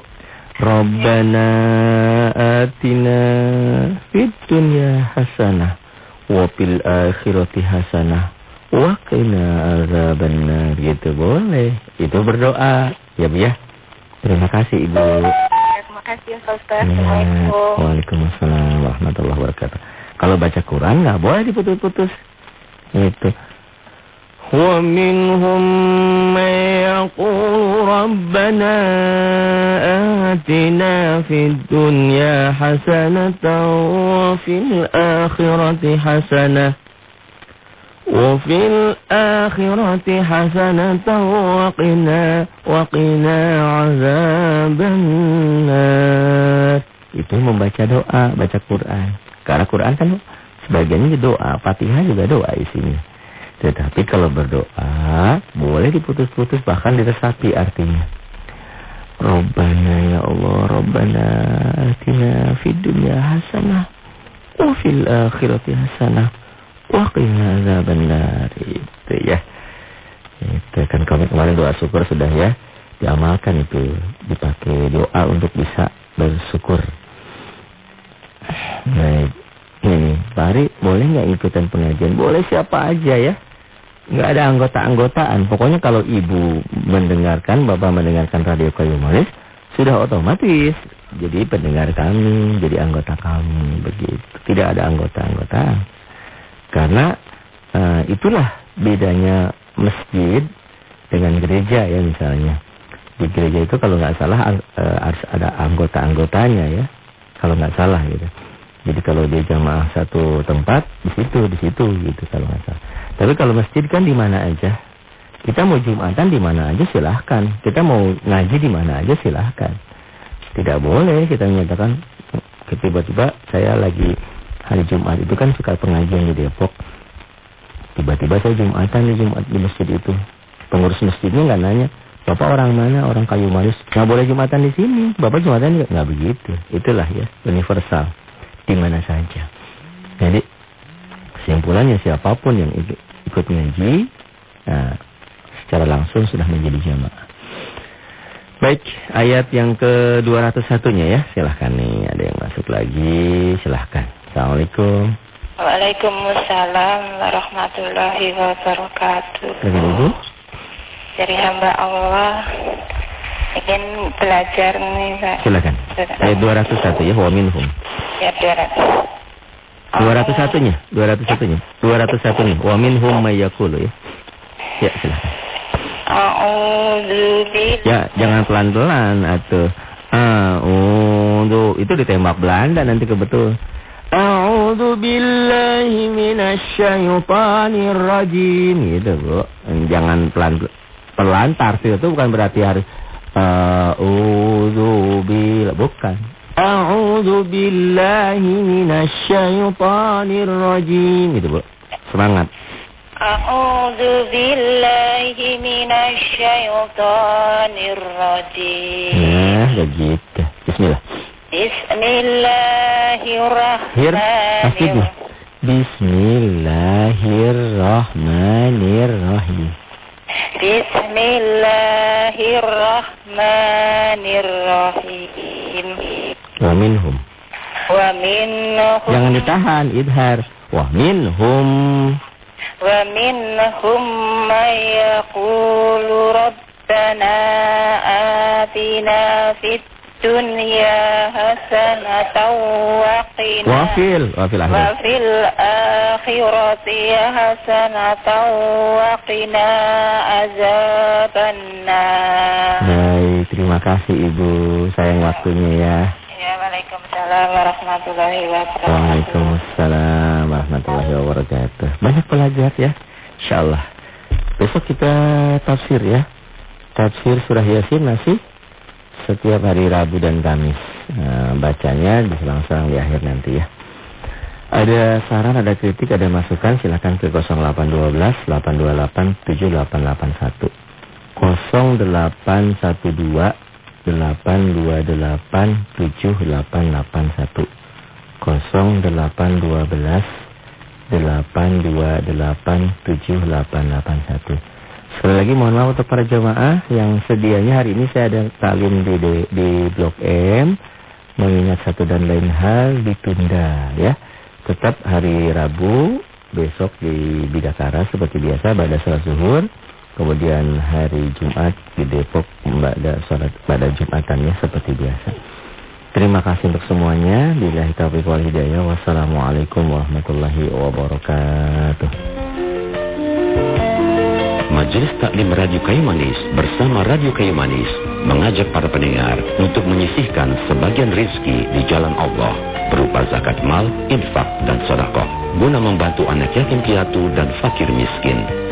Rabbana atina fid dunya hasanah wa fil akhirati hasanah wa qina azabannar. Gitu boleh. Itu berdoa. Ya, Bu ya. Terima kasih, Ibu. Terima kasih Ustaz. Ya, Waalaikumsalam warahmatullahi wabarakatuh. Kalau baca Quran nggak boleh diputus-putus. Itu. Wa minhum man yaqulu rabbana atina fid dunya hasanatan wa fil akhirati hasanah وفي الآخرة حسنة وقنا وقنا عذاب النار itu membaca doa, baca Quran. Karena Quran kan sebagiannya doa, Fatihah juga doa isinya. Tetapi kalau berdoa boleh diputus-putus bahkan diresapi artinya. Robbana ya Allah, Robbana atina fid dunya hasanah wa fil akhirati hasanah Waqina azabannar. Itu ya. Itu kan kemarin doa syukur sudah ya. Diamalkan itu. Dipakai doa untuk bisa bersyukur. Baik. Ini Pak Ari, boleh nggak ikutan pengajian? Boleh siapa aja ya. Nggak ada anggota-anggotaan. Pokoknya kalau ibu mendengarkan, bapak mendengarkan radio kayu manis, sudah otomatis jadi pendengar kami, jadi anggota kami. Begitu. Tidak ada anggota-anggotaan. Karena uh, itulah bedanya masjid dengan gereja ya misalnya. Di gereja itu kalau nggak salah uh, harus ada anggota-anggotanya ya. Kalau nggak salah gitu. Jadi kalau dia jamaah satu tempat di situ di situ gitu kalau nggak salah. Tapi kalau masjid kan di mana aja. Kita mau jumatan di mana aja silahkan. Kita mau ngaji di mana aja silahkan. Tidak boleh kita menyatakan tiba-tiba saya lagi hari Jumat itu kan suka pengajian di Depok. Tiba-tiba saya Jumatan di Jumat di masjid itu. Pengurus masjidnya nggak nanya, Bapak orang mana? Orang kayu manis. Nggak boleh Jumatan di sini. Bapak Jumatan nggak begitu. Itulah ya, universal. Di mana saja. Jadi, kesimpulannya siapa pun yang ikut ngaji, nah, secara langsung sudah menjadi jamaah. Baik, ayat yang ke-201-nya ya. Silahkan nih, ada yang masuk lagi. Silahkan. Assalamualaikum. Waalaikumsalam warahmatullahi wabarakatuh. Dengan Ibu? Dari hamba Allah ingin belajar nih Pak. Silakan. Ayat 201 ya, wa minhum. Ya 200. 201-nya, 201-nya. 201 nih, wa minhum may yaqulu ya. Ya, silakan. Ya, jangan pelan-pelan atau A'udzu itu ditembak Belanda nanti kebetul. A'udzu billahi minasyaitonir rajim gitu, Bu. Jangan pelan pelan tartil itu bukan berarti harus a'udzu bil bukan. A'udzu billahi minasyaitonir rajim gitu, Bu. Semangat. A'udzu billahi minasyaitonir rajim. Nah, begitu. Bismillah. Bismillahirrahmanirrahim. Bismillahirrahmanirrahim. Bismillahirrahmanirrahim. Wa minhum. Wa minhum. Jangan ditahan, idhar. Wa minhum. Wa minhum may yaqulu rabbana atina fit dunya hasanatan wa qina Wafil, wafil wa akhir. fil akhirati hasanatan wa qina azabannar. Baik, terima kasih Ibu. Sayang waktunya ya. Warahmatullahi wabarakatuh. Waalaikumsalam warahmatullahi wabarakatuh. Banyak pelajar ya. Insyaallah. Besok kita tafsir ya. Tafsir surah Yasin masih setiap hari Rabu dan Kamis. Nah, bacanya diselang-selang di akhir nanti ya. Ada saran, ada kritik, ada masukan silakan ke 0812 828 7881. 0812 828 7881 0812 828 7881 Sekali lagi mohon maaf untuk para jemaah yang sedianya hari ini saya ada talim di, di, di Blok M mengingat satu dan lain hal ditunda ya. Tetap hari Rabu besok di Bidakara seperti biasa pada salat zuhur. Kemudian hari Jumat di Depok pada salat pada Jumatannya seperti biasa. Terima kasih untuk semuanya. Bila taufiq wal hidayah. Wassalamualaikum warahmatullahi wabarakatuh. Majelis Taklim Radio Kayu Manis bersama Radio Kayu Manis mengajak para pendengar untuk menyisihkan sebagian rizki di jalan Allah berupa zakat mal, infak, dan sodakoh guna membantu anak yatim piatu dan fakir miskin.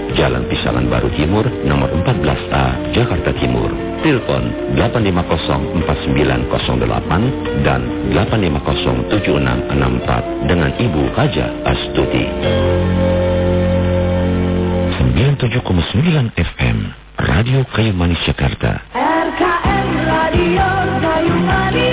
Jalan Pisangan Baru Timur, nomor 14A, Jakarta Timur. Telepon 8504908 dan 8507664 dengan Ibu Haja Astuti. 97,9 FM Radio Kayu Manis Jakarta. RKM Radio Kayu Manis.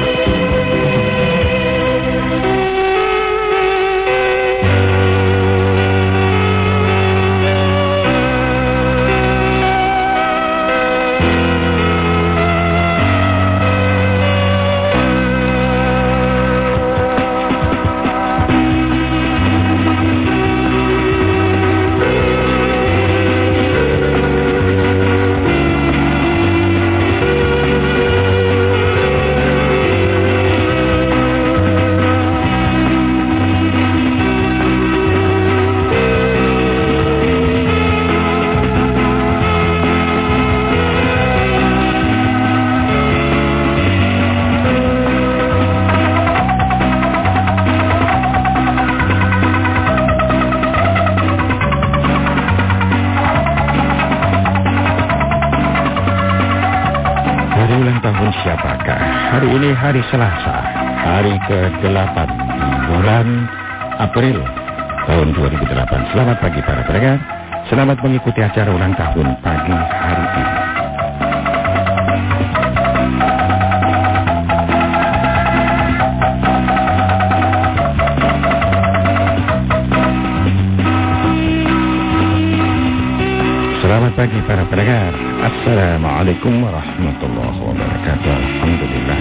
Hari Selasa, hari ke-8 di bulan April tahun 2008. Selamat pagi para pendengar. Selamat mengikuti acara ulang tahun pagi hari ini. Selamat pagi para pendengar. Assalamualaikum warahmatullahi wabarakatuh. Alhamdulillah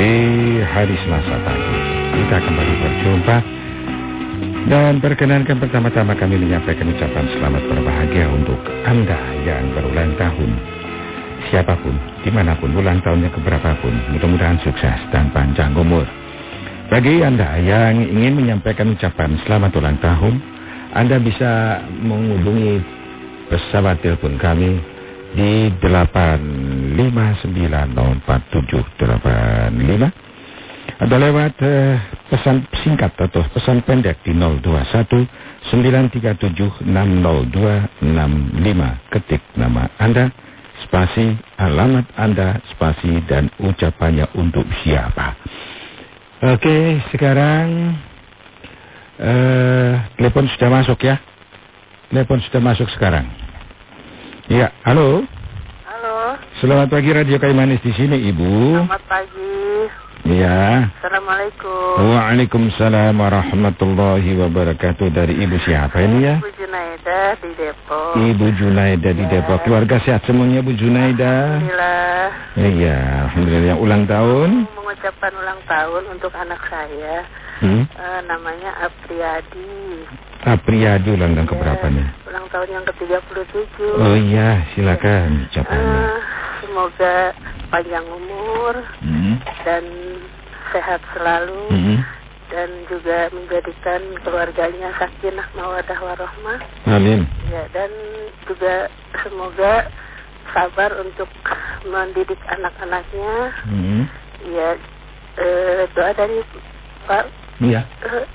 di hari Selasa pagi. Kita kembali berjumpa dan perkenankan pertama-tama kami menyampaikan ucapan selamat berbahagia untuk Anda yang berulang tahun. Siapa pun, di mana pun ulang tahunnya keberapapun, mudah-mudahan sukses dan panjang umur. Bagi Anda yang ingin menyampaikan ucapan selamat ulang tahun, Anda bisa menghubungi pesawat telepon kami di 859047885 ada lewat uh, pesan singkat atau pesan pendek di 021 937 60265 ketik nama Anda spasi alamat Anda spasi dan ucapannya untuk siapa. Oke sekarang uh, telepon sudah masuk ya. Telepon sudah masuk sekarang Ya, halo. Halo. Selamat pagi Radio Kayu Manis di sini, Ibu. Selamat pagi. Ya. Assalamualaikum. Waalaikumsalam warahmatullahi wabarakatuh. Dari Ibu siapa ini ya? Ibu Junaida di Depok. Ibu Junaida di ya. Depok. Keluarga sehat semuanya Bu Junaida? Alhamdulillah. Iya, Alhamdulillah. Ulang tahun? Mengucapkan ulang tahun untuk anak saya. Hmm? Uh, namanya Apriyadi. Apriyadi ulang tahun ya, keberapa nih? Ulang tahun yang ke-37. Oh iya, silakan ucapannya. Uh, semoga panjang umur hmm. Dan sehat selalu. Hmm. Dan juga menjadikan keluarganya sakinah mawadah warohmah. Amin. Ya, dan juga semoga sabar untuk mendidik anak-anaknya. Hmm. Ya, Uh, doa dari Pak. Iya. Uh,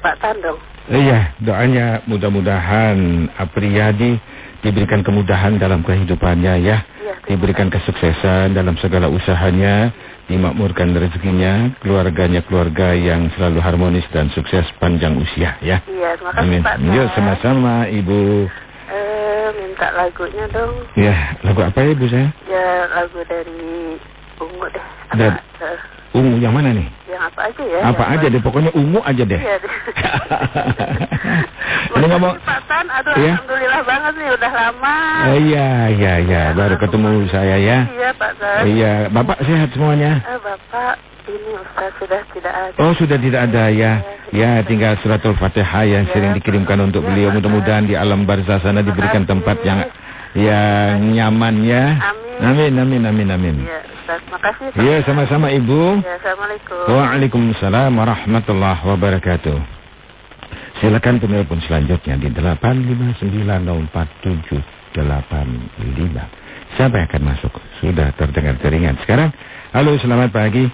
Pak Tandong. Iya, doanya mudah-mudahan Apriyadi diberikan kemudahan dalam kehidupannya ya. ya diberikan kesuksesan dalam segala usahanya, dimakmurkan rezekinya, keluarganya keluarga yang selalu harmonis dan sukses panjang usia ya. Iya, terima kasih Amin. Pak. Yuk sama-sama Ibu. Eh, minta lagunya dong. Ya, lagu apa ya Ibu saya? Ya, lagu dari Ungu deh. Apa? Dan- Ungu yang mana nih? yang apa aja ya? Apa aja deh, pokoknya ungu aja deh. Iya deh. Ini ngomong Pak Tan, aduh Iya? alhamdulillah banget nih udah lama. Oh, iya, iya, iya, baru ketemu saya ya. Iya Pak Tan. Iya, Bapak sehat semuanya? Eh, Bapak ini Ustaz sudah tidak ada. Oh, sudah tidak ada ya. Ya, tinggal suratul Fatihah yang Ya, sering dikirimkan untuk ya, beliau. Mudah-mudahan di alam barzah sana diberikan tempat yang yang nyaman ya. Amin. Amin, amin, amin, amin. Ustaz, makasih. Pak. Ya, sama-sama Ibu. Ya, Assalamualaikum. Waalaikumsalam warahmatullahi wabarakatuh. Silakan penelpon selanjutnya di 859047885. Siapa yang akan masuk? Sudah terdengar teringat. Sekarang, halo selamat pagi.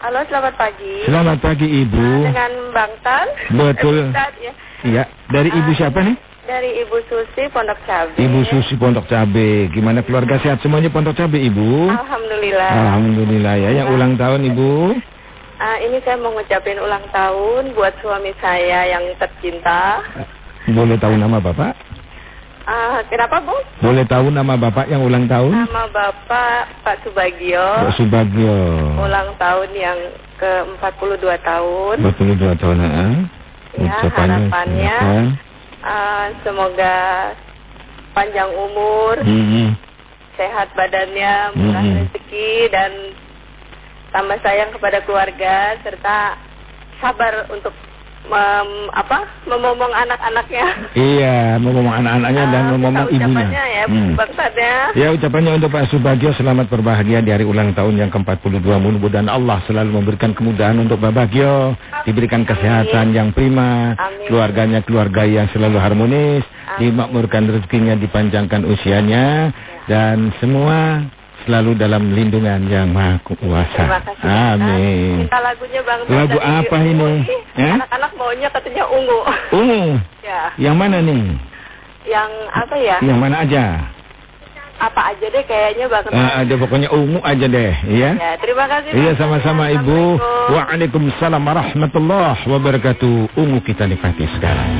Halo, selamat pagi. Selamat pagi Ibu. Dengan Bang Tan. Betul. Ya. Iya, dari Ibu siapa nih? Dari Ibu Susi Pondok Cabe. Ibu Susi Pondok Cabe. Gimana keluarga sehat semuanya Pondok Cabe Ibu? Alhamdulillah. Alhamdulillah ya. Yang ulang tahun Ibu? Ah, ini saya mau ngucapin ulang tahun buat suami saya yang tercinta. Boleh tahu nama Bapak? Ah, kenapa, Bu? Boleh tahu nama Bapak yang ulang tahun? Nama Bapak Pak Subagio. Pak Subagio. Ulang tahun yang ke-42 tahun. 42 tahun. Ha? Ya, harapannya ah, semoga panjang umur, Hmm. sehat badannya, murah Mm-mm. rezeki dan tambah sayang kepada keluarga serta sabar untuk mem, apa memomong anak-anaknya. Iya, ngomong anak-anaknya dan Ah, minta ibunya. ya, Hmm. bangsanya. Ya ucapannya untuk Pak Subagio selamat berbahagia di hari ulang tahun yang ke-42 mudah-mudahan Allah selalu memberikan kemudahan untuk Pak Bagio diberikan kesehatan yang prima Amin. keluarganya keluarga yang selalu harmonis Amin. dimakmurkan rezekinya dipanjangkan usianya dan semua selalu dalam lindungan yang maha kuasa Terima kasih. Amin Minta lagunya Bang. Lagu apa ini? Eh? Anak-anak maunya katanya ungu. ungu ya. yang mana nih Yang apa ya? yang mana aja Apa aja deh kayaknya Bang. Ah, ada pokoknya ungu aja deh ya Ya, terima kasih. Iya sama-sama Ibu. Waalaikumsalam warahmatullahi wabarakatuh. Ungu kita nikmati sekarang.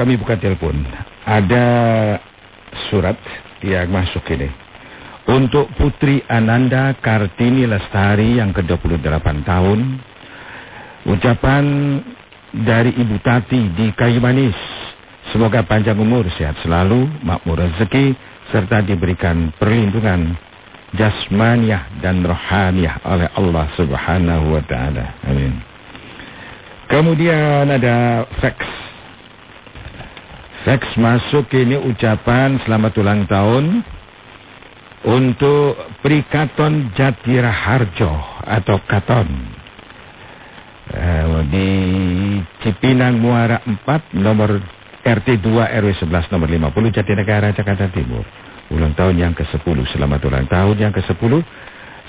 Kami buka telepon, ada surat yang masuk ini. Untuk Putri Ananda Kartini Lestari yang ke-28 tahun, ucapan dari Ibu Tati di Kayu Manis. Semoga panjang umur, sehat selalu, makmur rezeki, serta diberikan perlindungan jasmaniah dan rohaniah oleh Allah Subhanahu wa taala. Amin. Kemudian ada fax. Fax masuk ini ucapan selamat ulang tahun untuk Prikaton Jatiraharjo atau Katon. Uh, di Cipinang Muara 4 nomor RT 2 RW 11 nomor 50 Jatinegara Jakarta Timur. Ulang tahun yang ke-10. Selamat ulang tahun yang ke-10.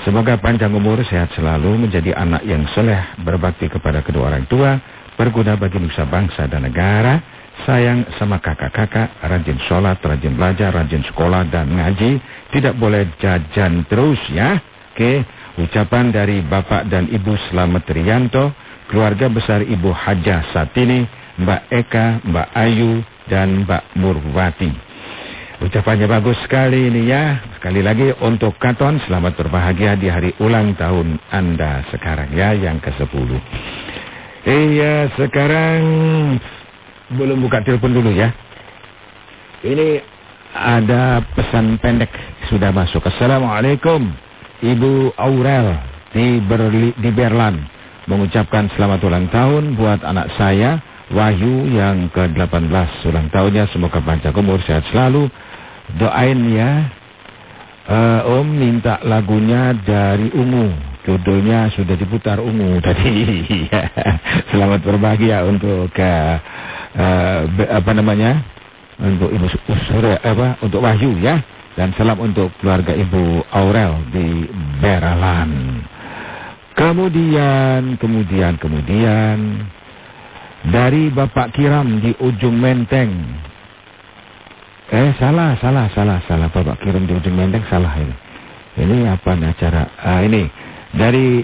Semoga panjang umur, sehat selalu, menjadi anak yang soleh, berbakti kepada kedua orang tua, berguna bagi nusa bangsa dan negara, sayang sama kakak-kakak, rajin sholat, rajin belajar, rajin sekolah dan ngaji, tidak boleh jajan terus ya. Oke, ucapan dari Bapak dan Ibu Slamet Rianto, keluarga besar Ibu Hajah Satini, Mbak Eka, Mbak Ayu, dan Mbak Murwati. Ucapannya bagus sekali ini ya. Sekali lagi untuk Katon, selamat berbahagia di hari ulang tahun Anda sekarang ya, yang ke-10. Iya, sekarang belum buka telepon dulu ya. Ini ada pesan pendek sudah masuk. Assalamualaikum, Ibu Aurel di, Berli, di Berlan. Mengucapkan selamat ulang tahun buat anak saya, Wahyu yang ke-18 ulang tahunnya. Semoga panjang umur, sehat selalu. Doain ya. Uh, Om minta lagunya dari Ungu. Judulnya sudah diputar Ungu tadi. Selamat berbahagia untuk uh, uh, apa namanya? Untuk Ibu Surya apa? Untuk Wahyu ya. Dan salam untuk keluarga Ibu Aurel di Beralan. Kemudian, kemudian, kemudian dari Bapak Kiram di ujung Menteng. Eh salah, salah, salah, salah Bapak Kiram di ujung Menteng salah ini. Ini apa nih acara? Ah, ini dari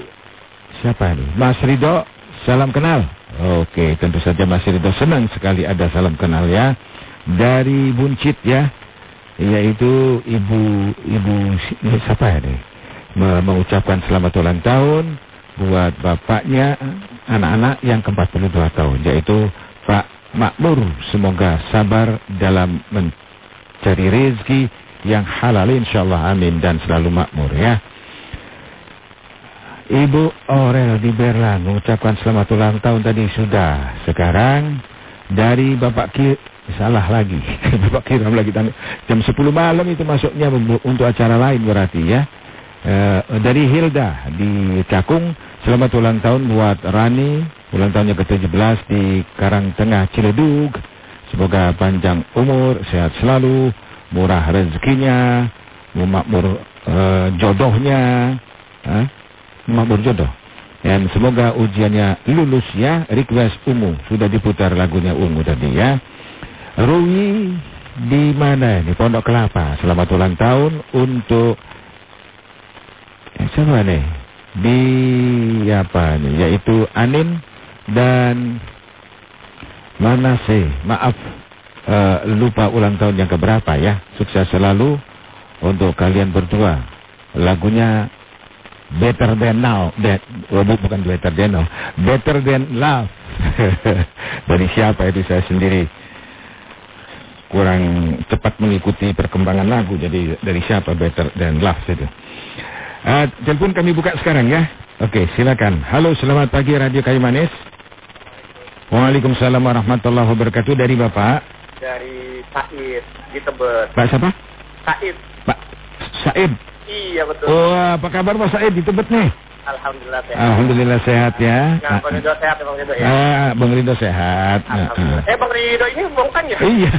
siapa ini? Mas Ridho, salam kenal. Oke, tentu saja Mas Ridho senang sekali ada salam kenal ya. Dari Buncit ya, yaitu ibu ibu ini siapa ya nih? Mengucapkan selamat ulang tahun buat bapaknya anak-anak yang ke-42 tahun yaitu Pak Makmur semoga sabar dalam mencari rezeki yang halal insyaallah amin dan selalu makmur ya Ibu Aurel di Berlan mengucapkan selamat ulang tahun tadi. Sudah. Sekarang dari Bapak Ki salah lagi. Bapak Kiram lagi jam 10 malam itu masuknya untuk acara lain berarti ya. Uh, dari Hilda di Cakung Selamat ulang tahun buat Rani. Ulang tahunnya ke-17 di Karang Tengah Ciledug. Semoga panjang umur, sehat selalu Murah rezekinya Memakmur uh, jodohnya. Huh? Memakmur jodoh Dan semoga ujiannya lulus ya Request Ungu Sudah diputar lagunya Ungu tadi ya Rui di mana ini? Pondok Kelapa Selamat ulang tahun untuk Siapa nih? Di apa nih? Yaitu Anin dan mana sih? Maaf uh, lupa ulang tahun yang keberapa ya. Sukses selalu untuk kalian berdua. Lagunya Better Than Now. That, oh, bukan Better Than Now. Better Than Love. Dari siapa itu saya sendiri kurang cepat mengikuti perkembangan lagu. Jadi dari siapa Better Than Love itu. Uh, telepon kami buka sekarang ya. Oke, silakan. Halo, selamat pagi Radio Kayu Manis. Waalaikumsalam warahmatullahi wabarakatuh. Dari Bapak? Dari Said di Tebet. Pak siapa? Said. Pak Said. Iya betul. Oh, apa kabar Pak Said di Tebet nih? Alhamdulillah sehat. Alhamdulillah sehat ya. Nah, Bang Ridho sehat ya Bang Ridho ya. Ah, Bang Ridho sehat. Alhamdulillah. Eh Bang Ridho ini bukan ya? Iya.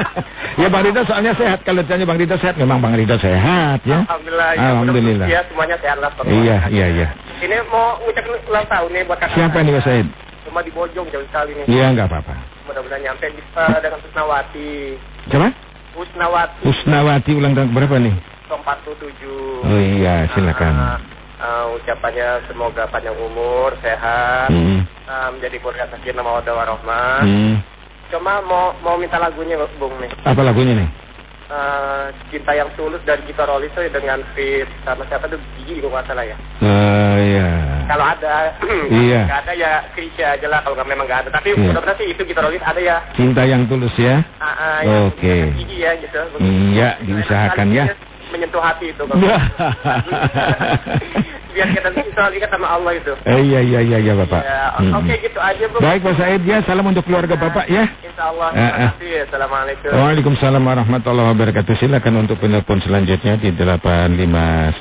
ya Bang Ridho soalnya sehat. Kalau ditanya Bang Ridho sehat, memang Bang Ridho sehat ya. Alhamdulillah. Ya, Alhamdulillah. Ya semuanya sehat lah. Iya, iya, iya. Ini mau ngucapin ulang tahun nih buat kakak. Siapa nih Pak Said? Cuma di Bojong jauh sekali nih. Iya, enggak apa-apa. Mudah-mudahan nyampe uh, dengan Husnawati. Siapa? Husnawati. Husnawati ulang tahun berapa nih? 47. Oh iya, silakan. Uh, uh, ucapannya semoga panjang umur, sehat, Hmm. uh, menjadi keluarga sakinah mawaddah warahmah. Hmm. Cuma mau mau minta lagunya Bung nih. Apa lagunya nih? Uh, cinta yang tulus dari Gita Rolis itu dengan fit sama siapa tuh Gigi kalau nggak salah ya. Eh ya. Kalau ada, Iya. nggak ada ya Krisya aja lah kalau nggak memang nggak ada. Tapi Iya. mudah-mudahan sih itu Gita Rolis ada ya. Cinta yang tulus ya. Ah, yang Oke. dengan Gigi ya gitu. Iya, diusahakan ya. Menyentuh hati itu. Bang. Biar kita selalu ingat sama Allah itu. Eh, iya iya iya iya Bapak. Ya, Hmm. Oke gitu aja Bung. Baik Pak Said ya, salam untuk keluarga Bapak ya. Insya Allah. Eh, eh. Kasih. Assalamualaikum. Waalaikumsalam warahmatullahi wabarakatuh. Silakan untuk penelpon selanjutnya di 859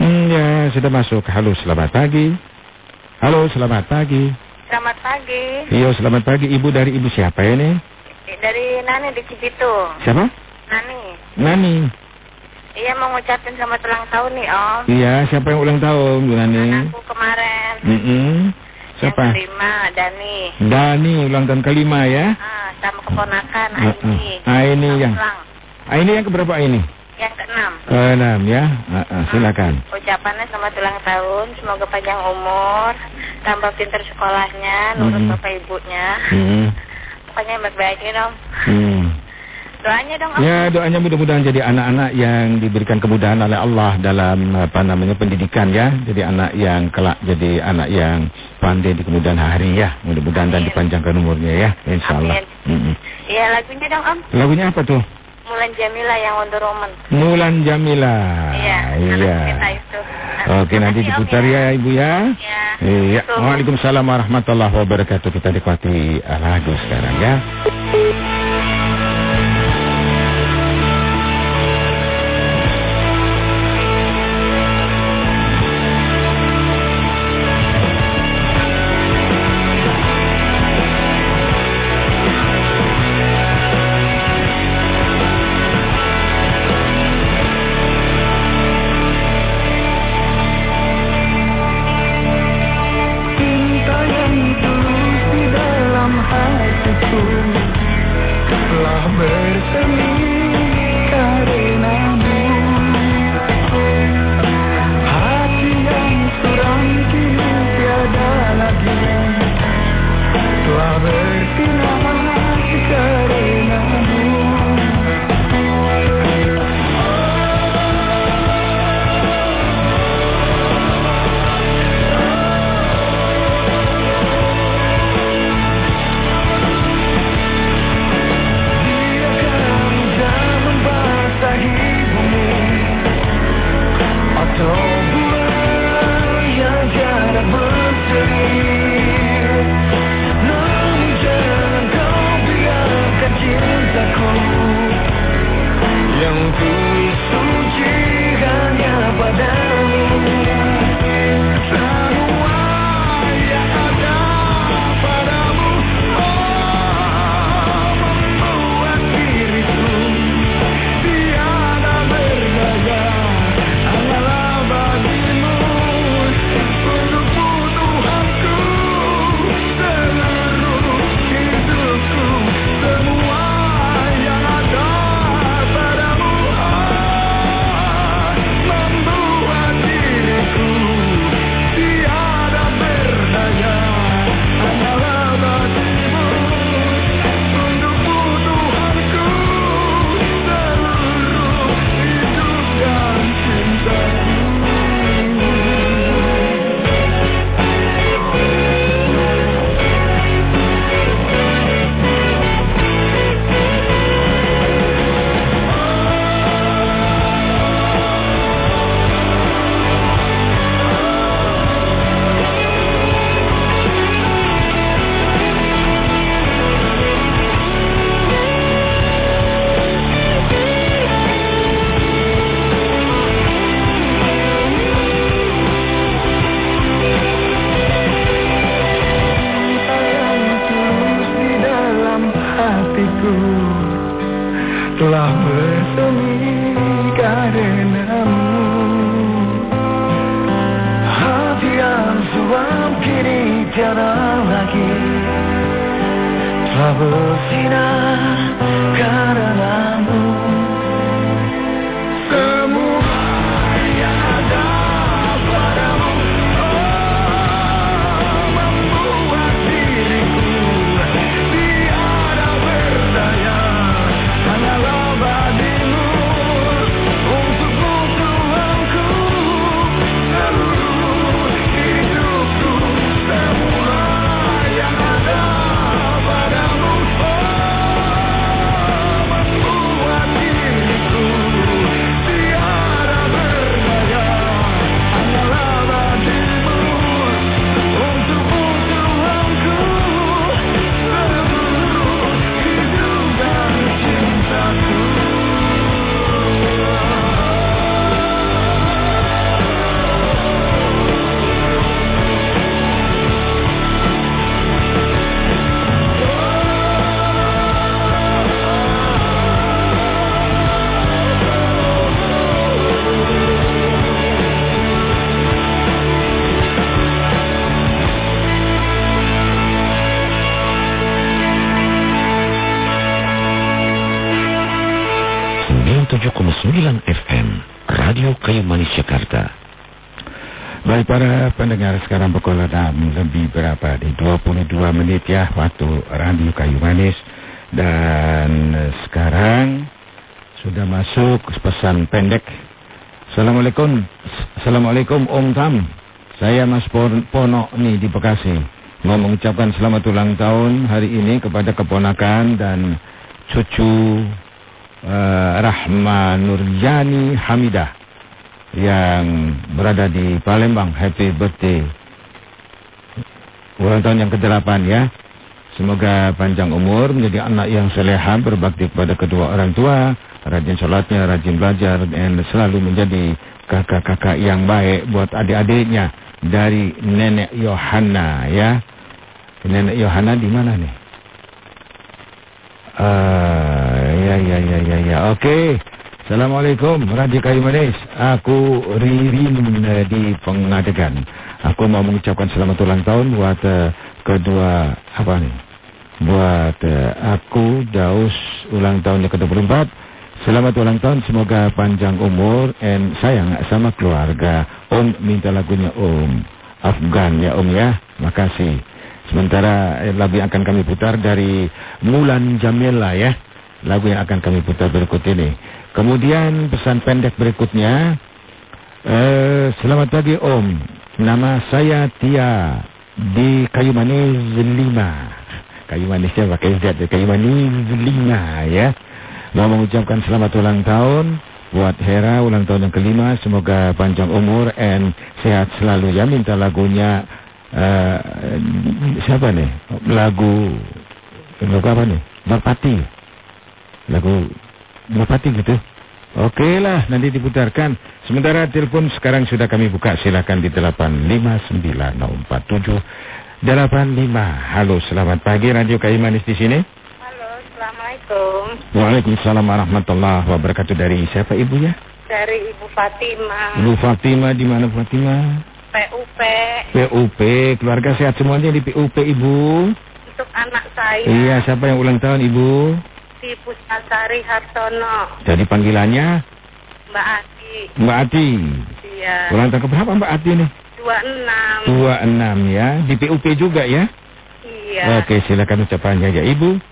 Hmm, ya, sudah masuk. Halo, selamat pagi. Halo, selamat pagi. Selamat pagi. Iya, selamat pagi. Ibu dari ibu siapa ini? Dari Nani di Cibitung. Siapa? Nani. Nani. Iya mau ngucapin selamat ulang tahun nih Om. Iya, siapa yang ulang tahun, Bu Nani? Anakku kemarin. Mm-mm. Siapa? Yang kelima, Dani. Dani, ulang tahun kelima ya. Ah, sama keponakan Ah, ah. Aini. Ah, yang- Ulang. Ah, ini yang keberapa ini? Yang keenam. Keenam ya. Ah, ah, silakan. Ucapannya selamat ulang tahun, semoga panjang umur, tambah pinter sekolahnya, nurut Mhm. bapak ibunya. Hmm. Pokoknya yang baik-baiknya dong. Hmm. Doanya dong Om. Ya doanya mudah-mudahan jadi anak-anak yang diberikan kemudahan oleh Allah dalam apa namanya pendidikan ya. Jadi anak yang kelak jadi anak yang pandai di kemudian hari ya. Mudah-mudahan dan Amin. dipanjangkan umurnya ya. Insya Allah. Mm-mm. Iya lagunya dong Om. Lagunya apa tuh? Mulan Jamila yang Wonder Woman. Mulan Jamila. Iya, Iya. Oke nanti diputar ya Ibu ya. Iya. Iya. Waalaikumsalam warahmatullahi wabarakatuh. Kita nikmati lagu sekarang ya. Yang sekarang pukul 6 lebih berapa di 22 menit ya waktu Radio Kayu Manis dan sekarang sudah masuk pesan pendek. Assalamualaikum, Assalamualaikum Om Tam. Saya Mas Pono nih di Bekasi. Mau mengucapkan selamat ulang tahun hari ini kepada keponakan dan cucu uh, Rahma Nurjani Hamidah yang berada di Palembang. Happy birthday. Ulang tahun yang ke-8 ya. Semoga panjang umur, menjadi anak yang seleha, berbakti kepada kedua orang tua, rajin sholatnya, rajin belajar, dan selalu menjadi kakak-kakak yang baik buat adik-adiknya dari nenek Yohana ya. Nenek Yohana di mana nih? Uh, ya ya ya ya ya. Oke. Okay. Assalamualaikum Radio Kayu Manis Aku Ririn di Pengadegan Aku mau mengucapkan selamat ulang tahun Buat uh, kedua Apa nih? Buat uh, aku Daus ulang tahun yang ke-24. Selamat ulang tahun Semoga panjang umur And sayang sama keluarga. Om minta lagunya Om. Afgan ya Om ya Makasih. Sementara eh, lagu yang akan kami putar dari Mulan Jamila ya. Lagu yang akan kami putar berikut ini. Kemudian pesan pendek berikutnya. Eh, selamat pagi Om. Nama saya Tia di Kayu Manis 5. Kayu Manisnya pakai Z. Kayu Manis 5 ya. Mau mengucapkan selamat ulang tahun buat Hera ulang tahun yang kelima. Semoga panjang umur and sehat selalu ya. Minta lagunya uh, siapa nih? Lagu lagu apa nih? Merpati. Lagu Merpati gitu. Oke lah, nanti diputarkan. Sementara telepon sekarang sudah kami buka. Silakan di 85. Halo, selamat pagi Radio Kayu Manis di sini. Halo, Assalamualaikum. Waalaikumsalam warahmatullahi wabarakatuh. Dari siapa ibu ya? Dari Ibu Fatima. Ibu Fatima di mana Fatima? PUP. PUP, keluarga sehat semuanya di PUP Ibu. Untuk anak saya. Iya, siapa yang ulang tahun Ibu? Ati Pustasari Hartono. Jadi panggilannya? Mbak Ati. Mbak Ati. Iya. Ulang tahun berapa Mbak Ati nih? 26. 26 ya. Di PUP juga ya? Iya. Oke, silakan ucapannya ya Ibu.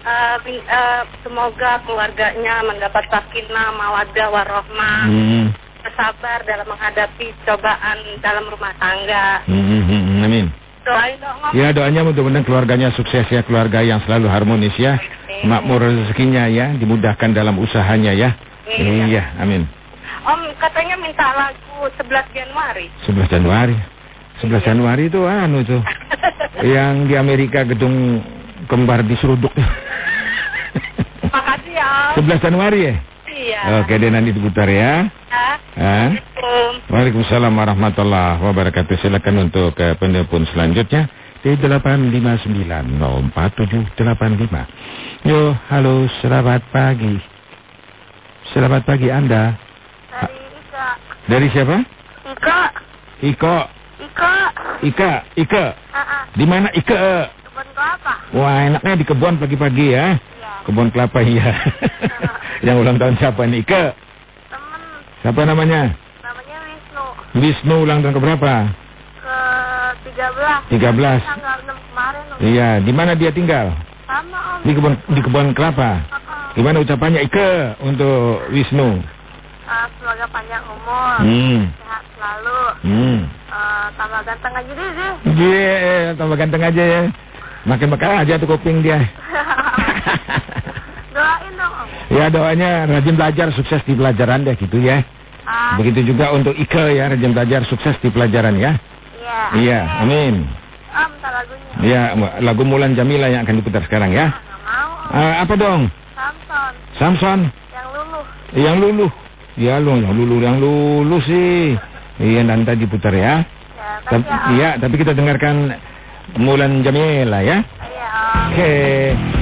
Uh, uh, semoga keluarganya mendapat sakinah, mawaddah, warohmah. Hmm. Sabar dalam menghadapi cobaan dalam rumah tangga. Hmm, hmm, hmm, amin. Doain dong. Ya doanya mudah-mudahan keluarganya sukses ya, keluarga yang selalu harmonis ya. Makmur rezekinya ya, dimudahkan dalam usahanya ya. Iya. iya, amin. Om katanya minta lagu 11 Januari. 11 Januari. 11 Januari itu anu tuh. yang di Amerika gedung kembar diseruduk. Makasih ya. 11 Januari ya? Iya. Oke, deh nanti diputar ya. Ya. Waalaikumsalam warahmatullahi wabarakatuh. Silakan untuk uh, penelpon selanjutnya di 859047885. Yo, halo, selamat pagi. Selamat pagi Anda. Dari Ika. Dari siapa? Ika. Iko. Ika. Ika, Ika. Uh-uh. Di mana Ika? Kebun kelapa. Wah, enaknya di kebun pagi-pagi ya. Kebun kelapa iya. Yang ulang tahun siapa nih? Ika. Temen. Siapa namanya? Namanya Wisnu. Wisnu ulang tahun ke berapa? Ke 13. 13. Tanggal 6 kemarin. Iya, di mana dia tinggal? Sama Om. Di kebun di kebun kelapa. Uh-uh. Gimana ucapannya Ike untuk Wisnu? Uh, semoga panjang umur. Hmm. Sehat selalu. Hmm. Uh, tambah ganteng aja deh. Iya, tambah ganteng aja ya. Makin bakal aja tuh kuping dia. Doain dong Om. ya doanya rajin belajar sukses di pelajaran deh gitu ya. Ah, Begitu juga untuk Ike ya rajin belajar sukses di pelajaran ya. Iya. Iya, amin. Om, lagunya. Ya, lagu Mulan Jamila yang akan diputar sekarang ya. Nggak mau Om. Ah, apa dong? Samson. Samson Yang luluh. yang luluh. Ya lu yang luluh yang luluh sih. Iya nanti diputar ya. Ya, tapi ya iya, tapi kita dengarkan Mulan Jamila ya. Iya. Oke.